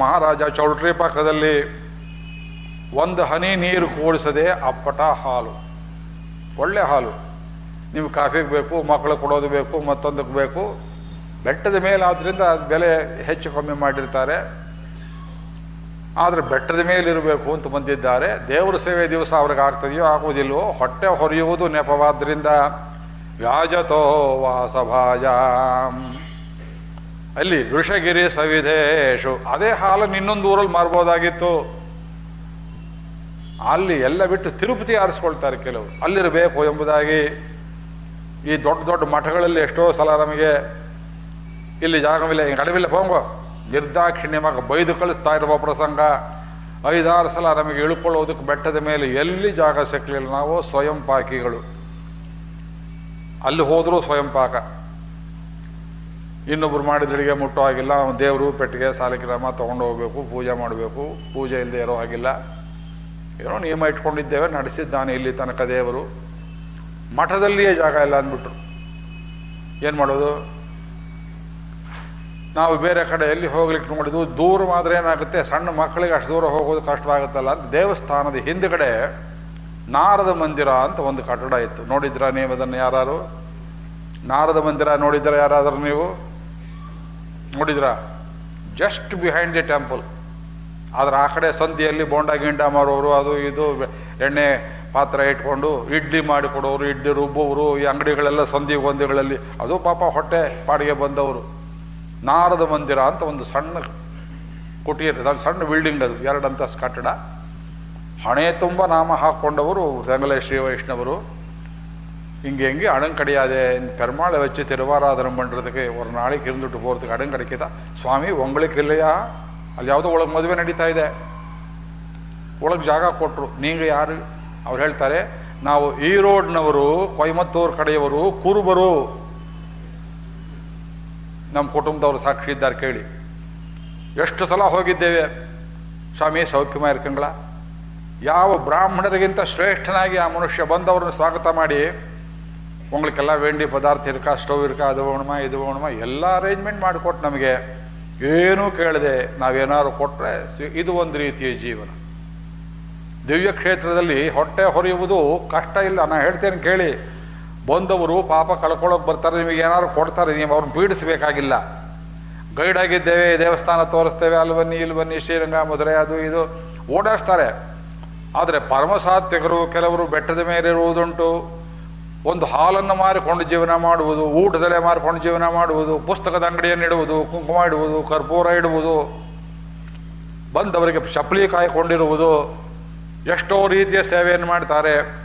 ಮಹಾರಾಜ ಚೌಟ್ರಿ ಪಕ್ಕದಲ್ಲಿ ಒಂದು ಹನಿ ನೀರು ಕೂಡಿಸದೆ ಅಪ್ಪಟ ಹಾಲು, ಒಳ್ಳೆ ಹಾಲು. ನೀವು ಕಾಫಿಗೆ ಬೇಕು ಮಕ್ಕಳು ಕೊಡೋದು ಬೇಕು, ಮತ್ತೊಂದಕ್ಕೆ ಬೇಕು. ಬೆಟ್ಟದ ಮೇಲೆ ಆದ್ದರಿಂದ ಬೆಲೆ ಹೆಚ್ಚು ಕಮ್ಮಿ ಮಾಡಿರ್ತಾರೆ. ಆದರೆ ಬೆಟ್ಟದ ಮೇಲಿರಬೇಕು ಅಂತ ಬಂದಿದ್ದಾರೆ. ದೇವರ ಸೇವೆ ದಿವಸ ಅವ್ರಿಗೆ ಆಗ್ತದೆಯೋ ಆಗುವುದಿಲ್ವೋ ಹೊಟ್ಟೆ ಹೊರೆಯುವುದು ನೆಪವಾದ್ದರಿಂದ ವ್ಯಾಜತೋ ವಾಸಭಾಜ. ಅಲ್ಲಿ ಋಷಗಿರಿ ಸವಿಧೇಶು. ಅದೇ ಹಾಲನ್ನು ಇನ್ನೊಂದು ಊರಲ್ಲಿ ಮಾರ್ಬೋದಾಗಿತ್ತು. ಅಲ್ಲಿ ಎಲ್ಲ ಬಿಟ್ಟು ತಿರುಪತಿ ಆರಿಸ್ಕೊಳ್ತಾರೆ ಕೆಲವರು. ಅಲ್ಲಿರಬೇಕು ಎಂಬುದಾಗಿ ಈ ದೊಡ್ಡ ದೊಡ್ಡ ಮಠಗಳಲ್ಲಿ ಎಷ್ಟೋ ಸಲ ನಮಗೆ ಇಲ್ಲಿ ಜಾಗವಿಲ್ಲ. ಹಿಂಗೆ ಅಡವಿಲ್ಲ ಹೋಗೋ ನಿರ್ದಾಕ್ಷಿಣ್ಯವಾಗಿ ಬೈದು ಕಳಿಸ್ತಾ ಇರುವ ಪ್ರಸಂಗ. ಐದಾರು ಸಲ ನಮಗೆ ಇಳ್ಕೊಳ್ಳೋದಕ್ಕೆ ಬೆಟ್ಟದ ಮೇಲೆ ಎಲ್ಲಿ ಜಾಗ ಸಿಕ್ಕಲಿಲ್ಲ ನಾವು ಸ್ವಯಂ ಪಾಕಿಗಳು. ಅಲ್ಲಿ ಹೋದರೂ ಸ್ವಯಂ ಪಾಕ. ಇನ್ನೊಬ್ರು ಮಾಡಿದ ಮುಟ್ಟೋ ಹಾಗಿಲ್ಲ ಅವನು ದೇವರು ಪೆಟ್ಟಿಗೆ ಸಾಲಿಗ್ರಾಮ ತೊಗೊಂಡು ಹೋಗಬೇಕು, ಪೂಜೆ ಮಾಡಬೇಕು. ಪೂಜೆ ಇಲ್ಲದೆ ಇರೋ ಹಾಗಿಲ್ಲ. ಏನೋ ನಿಯಮ ಇಟ್ಕೊಂಡಿದ್ದೇವೆ, ನಡೆಸಿದ್ದಾನೆ ಇಲ್ಲಿ ತನಕ ದೇವರು. ಮಠದಲ್ಲಿಯೇ ಜಾಗ ಇಲ್ಲ ಅಂದ್ಬಿಟ್ರು. ಏನು ಮಾಡೋದು? ನಾವು ಬೇರೆ ಕಡೆ ಎಲ್ಲಿ ಹೋಗ್ಲಿಕ್ಕೆ ನೋಡಿದ್ವು, ದೂರ ಮಾತ್ರ ಏನಾಗುತ್ತೆ, ಸಣ್ಣ ಮಕ್ಕಳಿಗೆ ಅಷ್ಟು ದೂರ ಹೋಗೋದು ಕಷ್ಟವಾಗುತ್ತಲ್ಲ ಅಂತ ದೇವಸ್ಥಾನದ ಹಿಂದ್ಗಡೆ ನಾರದ ಮಂದಿರ ಅಂತ ಒಂದು ಕಟ್ಟಡ ಇತ್ತು. ನೋಡಿದ್ರ ನೀವು ಅದನ್ನು ಯಾರು ನಾರದ ಮಂದಿರ ನೋಡಿದ್ರ ಯಾರಾದರೂ ನೀವು? ನೋಡಿದ್ರ? ಜಸ್ಟ್ ಬಿಹೈಂಡ್ ದಿ ಟೆಂಪಲ್ ಆದ್ರೆ ಆ ಕಡೆ ಸಂಧಿಯಲ್ಲಿ ಬೋಂಡ ಗಿಂಡ ಮಾರೋರು ಅದು ಇದು ಎಣ್ಣೆ ಪಾತ್ರ ಇಟ್ಕೊಂಡು ಇಡ್ಲಿ ಮಾಡಿ ಕೊಡೋರು ಇಡ್ಲಿ ರುಬ್ಬುವರು ಈ ಅಂಗಡಿಗಳೆಲ್ಲ ಸಂಧಿ ಗೊಂದಿಗಳಲ್ಲಿ ಅದು ಪಾಪ ಹೊಟ್ಟೆ ಪಾಡಿಗೆ ಬಂದವರು ನಾರದ ಮಂದಿರ ಅಂತ ಒಂದು ಸಣ್ಣ ಕುಟೀರ ಅದು ಸಣ್ಣ ಬಿಲ್ಡಿಂಗ್ ಅದು ಎರಡು ಅಂತಸ್ತು ಕಟ್ಟಡ ಹಣೆ ತುಂಬ ನಾಮ ಹಾಕ್ಕೊಂಡವರು ಸಂಗಲೆ ಶ್ರೀ ವೈಷ್ಣವರು இங்கே எங்கே அடங்கடியாதே இந்த பெருமாளை வச்சு திருவாராதனம் பண்ணுறதுக்கு ஒரு நாளைக்கு இருந்துட்டு போகிறதுக்கு அடம் கிடைக்குதா சுவாமಿ உங்களுக்கு இல்லையா ಅಲ್ಲಿ ಯಾವುದೋ ಒಳಗೆ ಮದುವೆ ನಡೀತಾ ಇದೆ. ಒಳಗೆ ಜಾಗ ಕೊಟ್ಟರು ನೀವು ಯಾರು? ಅವ್ರು ಹೇಳ್ತಾರೆ, ನಾವು ಈ ರೋಡ್ನವರು, ಕೊಯಮತ್ತೂರ್ ಕಡೆಯವರು ಕುರುಬರು. ನಮ್ಮ ಕುಟುಂಬದವರು ಸಾಕ್ಷಿ ಇದ್ದಾರೆ ಕೇಳಿ. ಎಷ್ಟು ಸಲ ಹೋಗಿದ್ದೇವೆ? ಸ್ವಾಮಿ, ಸೌಖ್ಯಮ ಕಂಗಳ ಯಾವ ಬ್ರಾಹ್ಮಣರಿಗಿಂತ ಶ್ರೇಷ್ಠನಾಗಿ ಆ ಮನುಷ್ಯ ಬಂದವರನ್ನು ಸ್ವಾಗತ ಮಾಡಿ ಉಂಗಳಿಗೆಲ್ಲ ವೆಂಡಿ ಪದಾರ್ಥ ಇರ್ಕ, ಸ್ಟವ್ ಇರ್ಕ, ಅದು ಹೋಣಮ ಇದು ಹೋಣಮ ಎಲ್ಲ ಅರೇಂಜ್ಮೆಂಟ್ ಮಾಡಿಕೊಟ್ಟು ನಮಗೆ. ಏನೂ ಕೇಳದೆ ನಾವೇನಾದ್ರು ಕೊಟ್ಟರೆ ಇದು ಒಂದು ರೀತಿಯ ಜೀವನ. ದಿವ್ಯ ಕ್ಷೇತ್ರದಲ್ಲಿ ಹೊಟ್ಟೆ ಹೊರೆಯುವುದು ಕಷ್ಟ ಇಲ್ಲ. ನಾನು ಹೇಳ್ತೇನೆ ಕೇಳಿ, ಬಂದವರು ಪಾಪ ಕಳ್ಕೊಳ್ಳೋಕೆ ಬರ್ತಾರೆ, ನಿಮಗೆ ಏನಾದ್ರು ಕೊಡ್ತಾರೆ, ನೀವು ಅವ್ರನ್ನ ಪೀಡಿಸಬೇಕಾಗಿಲ್ಲ. ಗೈಡ್ ಆಗಿದ್ದೇವೆ, ದೇವಸ್ಥಾನ ತೋರಿಸ್ತೇವೆ ಅಲ್ಲಿ ಬನ್ನಿ ಇಲ್ಲಿ ಬನ್ನಿ ಶ್ರೀರಂಗ ಅದು, ಇದು ಓಡಾಡ್ತಾರೆ ಆದರೆ ಪರಮಸಾತ್ವಿಕರು, ಕೆಲವರು ಬೆಟ್ಟದ ಮೇಲೆ ಇರುವುದುಂಟು. ಒಂದು ಹಾಲನ್ನು ಮಾರಿಕೊಂಡು ಜೀವನ ಮಾಡುವುದು, ಊಟದಲ್ಲೇ ಮಾರಿಕೊಂಡು ಜೀವನ ಮಾಡುವುದು, ಪುಸ್ತಕದ ಅಂಗಡಿಯನ್ನು ಇಡುವುದು, ಕುಂಕುಮ ಇಡುವುದು, ಕರ್ಪೂರ ಇಡುವುದು, ಬಂದವರಿಗೆ ಚಪ್ಪಲಿ ಕಾಯ್ಕೊಂಡಿರುವುದು, ಎಷ್ಟೋ ರೀತಿಯ ಸೇವೆಯನ್ನು ಮಾಡ್ತಾರೆ.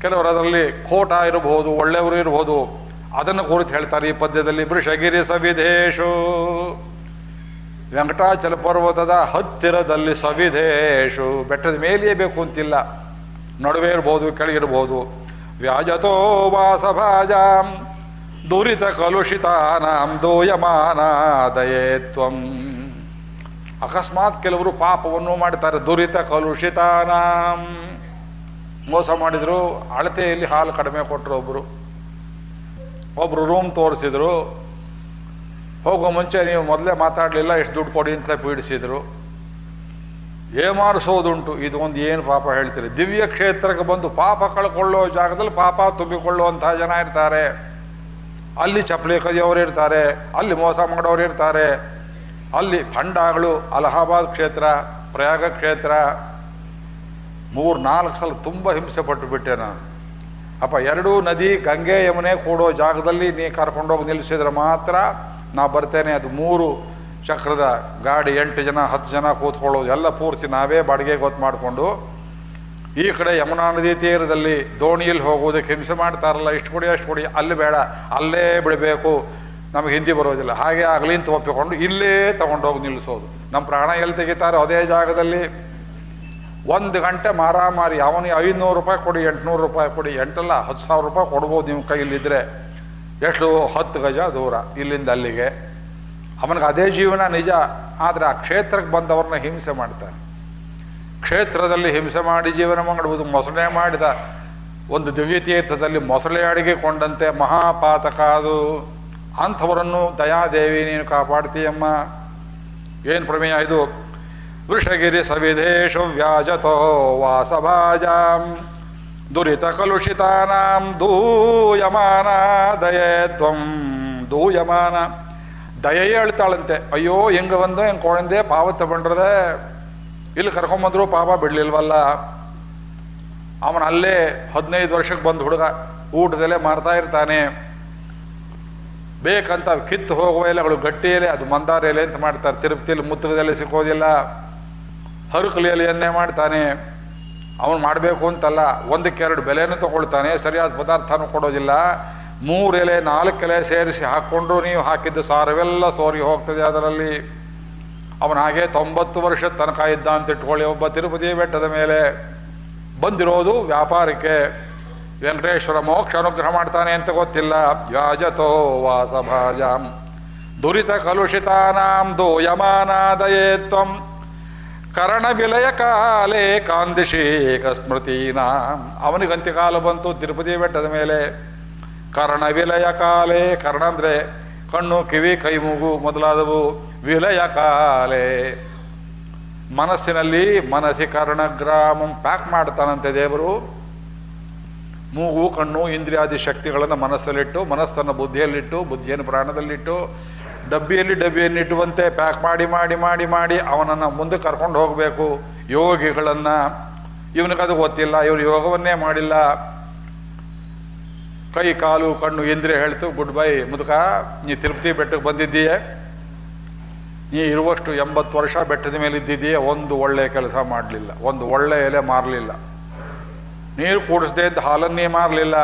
ಕೆಲವರು ಅದರಲ್ಲಿ ಖೋಟ ಇರಬಹುದು, ಒಳ್ಳೆಯವರು ಇರಬಹುದು. ಅದನ್ನು ಕುರಿತು ಹೇಳ್ತಾರೆ ಈ ಪದ್ಯದಲ್ಲಿ ಬೃಷಗಿರಿ ಸವಿಧೇಶು. ವೆಂಕಟಾಚಲ ಪರ್ವತದ ಹತ್ತಿರದಲ್ಲಿ ಸವಿಧೇಶು. ಬೆಟ್ಟದ ಮೇಲೆಯೇ ಬೇಕು ಅಂತಿಲ್ಲ. ನಡುವೆ ಇರ್ಬೋದು ಕೆಳಗಿರ್ಬೋದು ವ್ಯಾಜತೋ ವಾಸಭಾಜಾಂ, ದುರಿತ ಕಲುಷಿತಾನಾಂ ದೋಯಮಾನ ದಯೇತ್ವಂ ಅಕಸ್ಮಾತ್ ಕೆಲವರು ಪಾಪವನ್ನು ಮಾಡ್ತಾರೆ, ದುರಿತ ಕಲುಷಿತಾನಾಂ. ಮೋಸ ಮಾಡಿದ್ರು, ಅಳತೆಯಲ್ಲಿ ಹಾಲು ಕಡಿಮೆ ಕೊಟ್ಟರು ಒಬ್ರು. ಒಬ್ರು ರೂಮ್ ತೋರಿಸಿದ್ರು, ಹೋಗೋ ಮುಂಚೆ ನೀವು ಮೊದಲೇ ಮಾತಾಡಲಿಲ್ಲ ಎಷ್ಟು ದುಡ್ಡು ಕೊಡಿ ಅಂತ ಪೀಡಿಸಿದ್ರು. ಏಮಾರಿಸೋದುಂಟು ಇದು ಒಂದು ಏನು ಪಾಪ ಹೇಳ್ತೀರಿ? ದಿವ್ಯ ಕ್ಷೇತ್ರಕ್ಕೆ ಬಂದು ಪಾಪ ಕಳ್ಕೊಳ್ಳೋ ಜಾಗದಲ್ಲಿ ಪಾಪ ತುಂಬಿಕೊಳ್ಳುವಂತಹ ಜನ ಇರ್ತಾರೆ. ಅಲ್ಲಿ ಚಪ್ಪಲಿ ಕದಿಯವರು ಇರ್ತಾರೆ, ಅಲ್ಲಿ ಮೋಸ ಮಾಡೋರು ಇರ್ತಾರೆ. ಅಲ್ಲಿ ಖಂಡಗಳು ಅಲಹಾಬಾದ್ ಕ್ಷೇತ್ರ, ಪ್ರಯಾಗ ಕ್ಷೇತ್ರ ಮೂರು ನಾಲ್ಕು ಸಲ ತುಂಬ ಹಿಂಸೆ ಪಟ್ಟು ಬಿಟ್ಟೆ ನಾನು. ಅಪ್ಪ, ಎರಡೂ ನದಿ ಗಂಗೆ, ಯಮುನೆ ಕೂಡೋ ಜಾಗದಲ್ಲಿ ನೀ ಕರ್ಕೊಂಡೋಗಿ ನಿಲ್ಲಿಸಿದ್ರೆ ಮಾತ್ರ ನಾ ಬರ್ತೇನೆ. ಅದು ಮೂರು ಚಕ್ರದ ಗಾಡಿ ಎಂಟು ಜನ, ಹತ್ತು ಜನ ಕೂತ್ಕೊಳ್ಳೋದು ಎಲ್ಲ ಪೂರ್ತಿ ನಾವೇ ಬಾಡಿಗೆ ಗೊತ್ತು ಮಾಡಿಕೊಂಡು ಈ ಕಡೆ ಯಮುನಾ ನದಿ ತೀರದಲ್ಲಿ ದೋಣಿಯಲ್ಲಿ ಹೋಗೋದಕ್ಕೆ ಹಿಂಸೆ ಮಾಡ್ತಾರಲ್ಲ, ಇಷ್ಟು ಕೊಡಿ, ಅಷ್ಟು ಕೊಡಿ, ಅಲ್ಲಿ ಬೇಡ, ಅಲ್ಲೇ ಬಿಡಬೇಕು, ನಮಗೆ ಹಿಂದಿ ಬರೋದಿಲ್ಲ. ಹಾಗೆ ಆಗಲಿ ಅಂತ ಒಪ್ಪಿಕೊಂಡು ಇಲ್ಲೇ ತಗೊಂಡೋಗಿ ನಿಲ್ಲಿಸೋದು. ನಮ್ಮ ಪ್ರಾಣ ಎಲ್ಲಿ ತೆಗಿತಾರೆ ಅದೇ ಜಾಗದಲ್ಲಿ ಒಂದು ಗಂಟೆ ಮಾರಾಮಾರಿ, ಅವನಿಗೆ ಐನೂರು ರೂಪಾಯಿ ಕೊಡಿ, ಎಂಟುನೂರು ರೂಪಾಯಿ ಕೊಡಿ, ಎಂಟಲ್ಲ, ಹತ್ತು ಸಾವಿರ ರೂಪಾಯಿ ಕೊಡ್ಬೋದು ನಿಮ್ಮ ಕೈಯಲ್ಲಿದ್ದರೆ ಎಷ್ಟು? ಹತ್ತು ಗಜ ದೂರ, ಇಲ್ಲಿಂದ ಅಲ್ಲಿಗೆ. ಅವನಿಗೆ ಅದೇ ಜೀವನ ನಿಜ, ಆದರೆ ಆ ಕ್ಷೇತ್ರಕ್ಕೆ ಬಂದವ್ರನ್ನ ಹಿಂಸೆ ಮಾಡ್ತಾನೆ ಕ್ಷೇತ್ರದಲ್ಲಿ ಹಿಂಸೆ ಮಾಡಿ ಜೀವನ ಮಾಡುವುದು, ಮೊಸಳೆ ಮಾಡಿದ ಒಂದು ದಿವ್ಯತೀರ್ಥದಲ್ಲಿ ಮೊಸಳೆ ಅಡಿಗೆ ಕೊಂಡಂತೆ ಮಹಾಪಾತಕ ಅದು. ಅಂಥವರನ್ನು ದಯಾದೇವಿ, ನೀನು ಕಾಪಾಡ್ತೀಯಮ್ಮ. ಏನು ಪ್ರಮೇಯ ಇದು? ವೃಷಗಿರಿ ಸವಿಧೇಶ ವ್ಯಾಜತೋ ವಾಸಭಾಜಾಂ ದುರಿತ ಕಲುಷಿತಾನಾಂ ದೂಯಮಾನ ದಯೇ ತ್ವಂ ದೂಯಮಾನ ದಯೆಯೇ ಅಳ್ತಾಳಂತೆ. ಅಯ್ಯೋ, ಹೆಂಗ ಬಂದೋ? ಹೆಂಗ್ ಕೊಳಂದೆ? ಪಾವ ತಗೊಂಡ್ರದೆ? ಇಲ್ಲಿ ಕರ್ಕೊಂಬಂದ್ರು ಪಾಪ ಬಿಡ್ಲಿಲ್ವಲ್ಲ? ಅವನ ಅಲ್ಲೇ ಹದಿನೈದು ವರ್ಷಕ್ಕೆ ಬಂದು ಹುಡುಗ ಊಟದಲ್ಲೇ ಮಾರ್ತಾ ಇರ್ತಾನೆ. ಬೇಕಂತ ಕಿತ್ತು ಹೋಗುವ ಎಲೆಗಳು ಗಟ್ಟಿ ಎಲೆ, ಅದು ಮಂದಾರ ಎಲೆ ಅಂತ ಮಾಡ್ತಾರೆ. ತಿರುಪತಿಲಿ ಮುತ್ತಗದಲ್ಲಿ ಸಿಕ್ಕೋದಿಲ್ಲ. ಹರುಕಲಿ ಎಲೆಯನ್ನೇ ಮಾಡ್ತಾನೆ. ಅವನು ಮಾಡಬೇಕು ಅಂತಲ್ಲ, ಒಂದಕ್ಕೆ ಎರಡು ಬೆಲೆನೂ ತಗೊಳ್ತಾನೆ. ಸರಿಯಾದ ಪದಾರ್ಥನೂ ಕೊಡೋದಿಲ್ಲ. ಮೂರು ನಾಲ್ಕೆಲೆ ಸೇರಿಸಿ ಹಾಕ್ಕೊಂಡು ನೀವು ಹಾಕಿದ್ದ ಸಾರವೆಲ್ಲ ಸೋರಿ ಹೋಗ್ತದೆ ಅದರಲ್ಲಿ. ಅವನ ಹಾಗೆ ತೊಂಬತ್ತು ವರ್ಷದ ತನಕ ಇದ್ದ ಅಂತ ಇಟ್ಕೊಳ್ಳಿ ಒಬ್ಬ ತಿರುಪತಿ ಬೆಟ್ಟದ ಮೇಲೆ ಬಂದಿರೋದು ವ್ಯಾಪಾರಕ್ಕೆ. ವೆಂಕಟೇಶ್ವರ ಮೋಕ್ಷ ಅನುಗ್ರಹ ಮಾಡ್ತಾನೆ ಅಂತ ಗೊತ್ತಿಲ್ಲ. ವ್ಯಾಜತೋ ವಾಸಭಾಜಾಂ. ದುರಿತ ಕಲುಷಿತಾನಾಂ ದೋಯಮಾನಾದಯೇ ತ್ವಂ. ಕರಣ ವಿಲಯ ಕಾಲೇ ಕಾಂದಿಶೇಕ ಸ್ಮೃತೀನಾಂ. ಅವನಿಗೆ ಕಾಲ ಬಂತು ತಿರುಪತಿ ಬೆಟ್ಟದ ಮೇಲೆ. ಕರ್ಣ ವಿಲಯ ಕಾಲೇ ಕರ್ಣ ಅಂದ್ರೆ ಕಣ್ಣು, ಕಿವಿ, ಕೈ, ಮೂಗು ಮೊದಲಾದವು ವಿಲಯ ಕಾಲೇ ಮನಸ್ಸಿನಲ್ಲಿ ಮನಸ್ಸಿ ಕರ್ಣಗ್ರಾಮಂ ಪ್ಯಾಕ್ ಮಾಡ್ತಾನಂತೆ ದೇವರು. ಮೂಗು, ಕಣ್ಣು, ಇಂದ್ರಿಯಾದಿ ಶಕ್ತಿಗಳನ್ನು ಮನಸ್ಸಲ್ಲಿಟ್ಟು, ಮನಸ್ಸನ್ನು ಬುದ್ಧಿಯಲ್ಲಿಟ್ಟು, ಬುದ್ಧಿಯನ್ನು ಪ್ರಾಣದಲ್ಲಿಟ್ಟು, ಡಬ್ಬಿಯಲ್ಲಿ ಡಬ್ಬಿಯನ್ನಿಟ್ಟುವಂತೆ ಪ್ಯಾಕ್ ಮಾಡಿ ಮಾಡಿ ಮಾಡಿ ಮಾಡಿ ಅವನನ್ನು ಮುಂದೆ ಕರ್ಕೊಂಡು ಹೋಗಬೇಕು. ಯೋಗಿಗಳನ್ನು. ಇವನಿಗದು ಗೊತ್ತಿಲ್ಲ, ಇವರು ಯೋಗವನ್ನೇ ಮಾಡಿಲ್ಲ. ಕೈ ಕಾಲು ಕಣ್ಣು ಇಂದ್ರಿಯ ಹೇಳ್ತು, ಗುಡ್ ಬೈ ಮುದುಕ, ನೀ ತಿರುಪತಿ ಬೆಟ್ಟಕ್ಕೆ ಬಂದಿದ್ದೀಯೇ? ನೀ ಇರುವಷ್ಟು ಎಂಬತ್ತು ವರ್ಷ ಬೆಟ್ಟದ ಮೇಲೆ ಇದ್ದಿದ್ದೀಯೇ? ಒಂದು ಒಳ್ಳೆ ಕೆಲಸ ಮಾಡಲಿಲ್ಲ, ಒಂದು ಒಳ್ಳೆ ಎಲೆ ಮಾರಲಿಲ್ಲ. ನೀರು ಕೂಡಿಸ್ದೆ ಅಂತ ಹಾಲನ್ನೇ ಮಾರಲಿಲ್ಲ.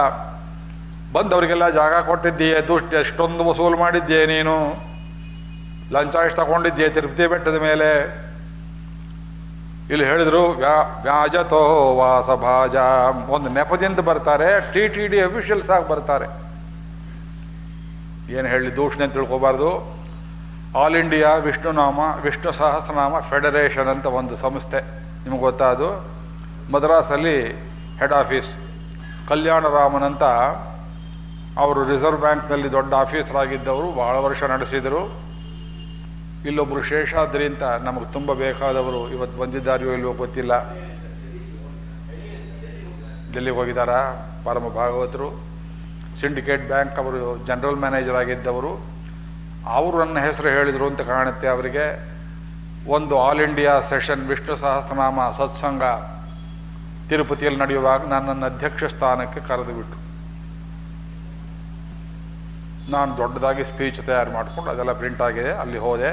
ಬಂದವರಿಗೆಲ್ಲ ಜಾಗ ಕೊಟ್ಟಿದ್ದೀಯೇ, ದುಷ್ಟ ಎಷ್ಟೊಂದು ವಸೂಲು ಮಾಡಿದ್ದೀಯ ನೀನು? ಲಂಚ ಎಷ್ಟು ತಗೊಂಡಿದ್ದೀಯ ತಿರುಪತಿ ಬೆಟ್ಟದ ಮೇಲೆ? ಇಲ್ಲಿ ಹೇಳಿದ್ರು, ವ್ಯಾ, ವ್ಯಾಜತೋ ವಾಸಭಾಜ. ಒಂದು ನೆಪದಿಂದ ಬರ್ತಾರೆ, ಟಿ ಟಿ ಡಿ ಅಫಿಷಿಯಲ್ಸ್ ಆಗಿ ಬರ್ತಾರೆ. ಏನು ಹೇಳಿ ದೂಷಣೆ ಅಂತ ತಿಳ್ಕೊಬಾರ್ದು. All India Vishnunama, Vishnu Sahasranama federation ಅಂತ ಒಂದು ಸಂಸ್ಥೆ. ನಿಮ್ಗೆ ಗೊತ್ತಾ ಅದು? ಮದ್ರಾಸಲ್ಲಿ ಹೆಡ್ ಆಫೀಸ್ ಕಲ್ಯಾಣರಾಮನ್ ಅಂತ ಅವರು ರಿಸರ್ವ್ ಬ್ಯಾಂಕ್ನಲ್ಲಿ ದೊಡ್ಡ ಆಫೀಸರ್ ಆಗಿದ್ದವರು ಭಾಳ ವರ್ಷ ನಡೆಸಿದರು. ಇಲ್ಲೊಬ್ರು ಶೇಷಾದ್ರಿ ಅಂತ ನಮಗೆ ತುಂಬ ಬೇಕಾದವರು ಇವತ್ತು ಬಂದಿದ್ದಾರೆಯೋ ಇಲ್ವೋ ಗೊತ್ತಿಲ್ಲ. ಡೆಲ್ಲಿಗೆ ಹೋಗಿದ್ದಾರಾ? ಪರಮ ಭಾಗವತರು ಸಿಂಡಿಕೇಟ್ ಬ್ಯಾಂಕ್ ಅವರು ಜನರಲ್ ಮ್ಯಾನೇಜರ್ ಆಗಿದ್ದವರು. ಅವರು ನನ್ನ ಹೆಸರು ಹೇಳಿದರು ಅಂತ ಕಾಣುತ್ತೆ ಅವರಿಗೆ. ಒಂದು all India session Vishnu Sahasranama satsang ತಿರುಪತಿಯಲ್ಲಿ ನಡೆಯುವಾಗ ನನ್ನನ್ನು ಅಧ್ಯಕ್ಷ ಸ್ಥಾನಕ್ಕೆ ಕರೆದು ಬಿಟ್ಟು ನಾನು ದೊಡ್ಡದಾಗಿ ಸ್ಪೀಚ್ ತಯಾರು ಮಾಡಿಕೊಂಡು ಅದೆಲ್ಲ ಪ್ರಿಂಟ್ ಆಗಿದೆ, ಅಲ್ಲಿ ಹೋದೆ.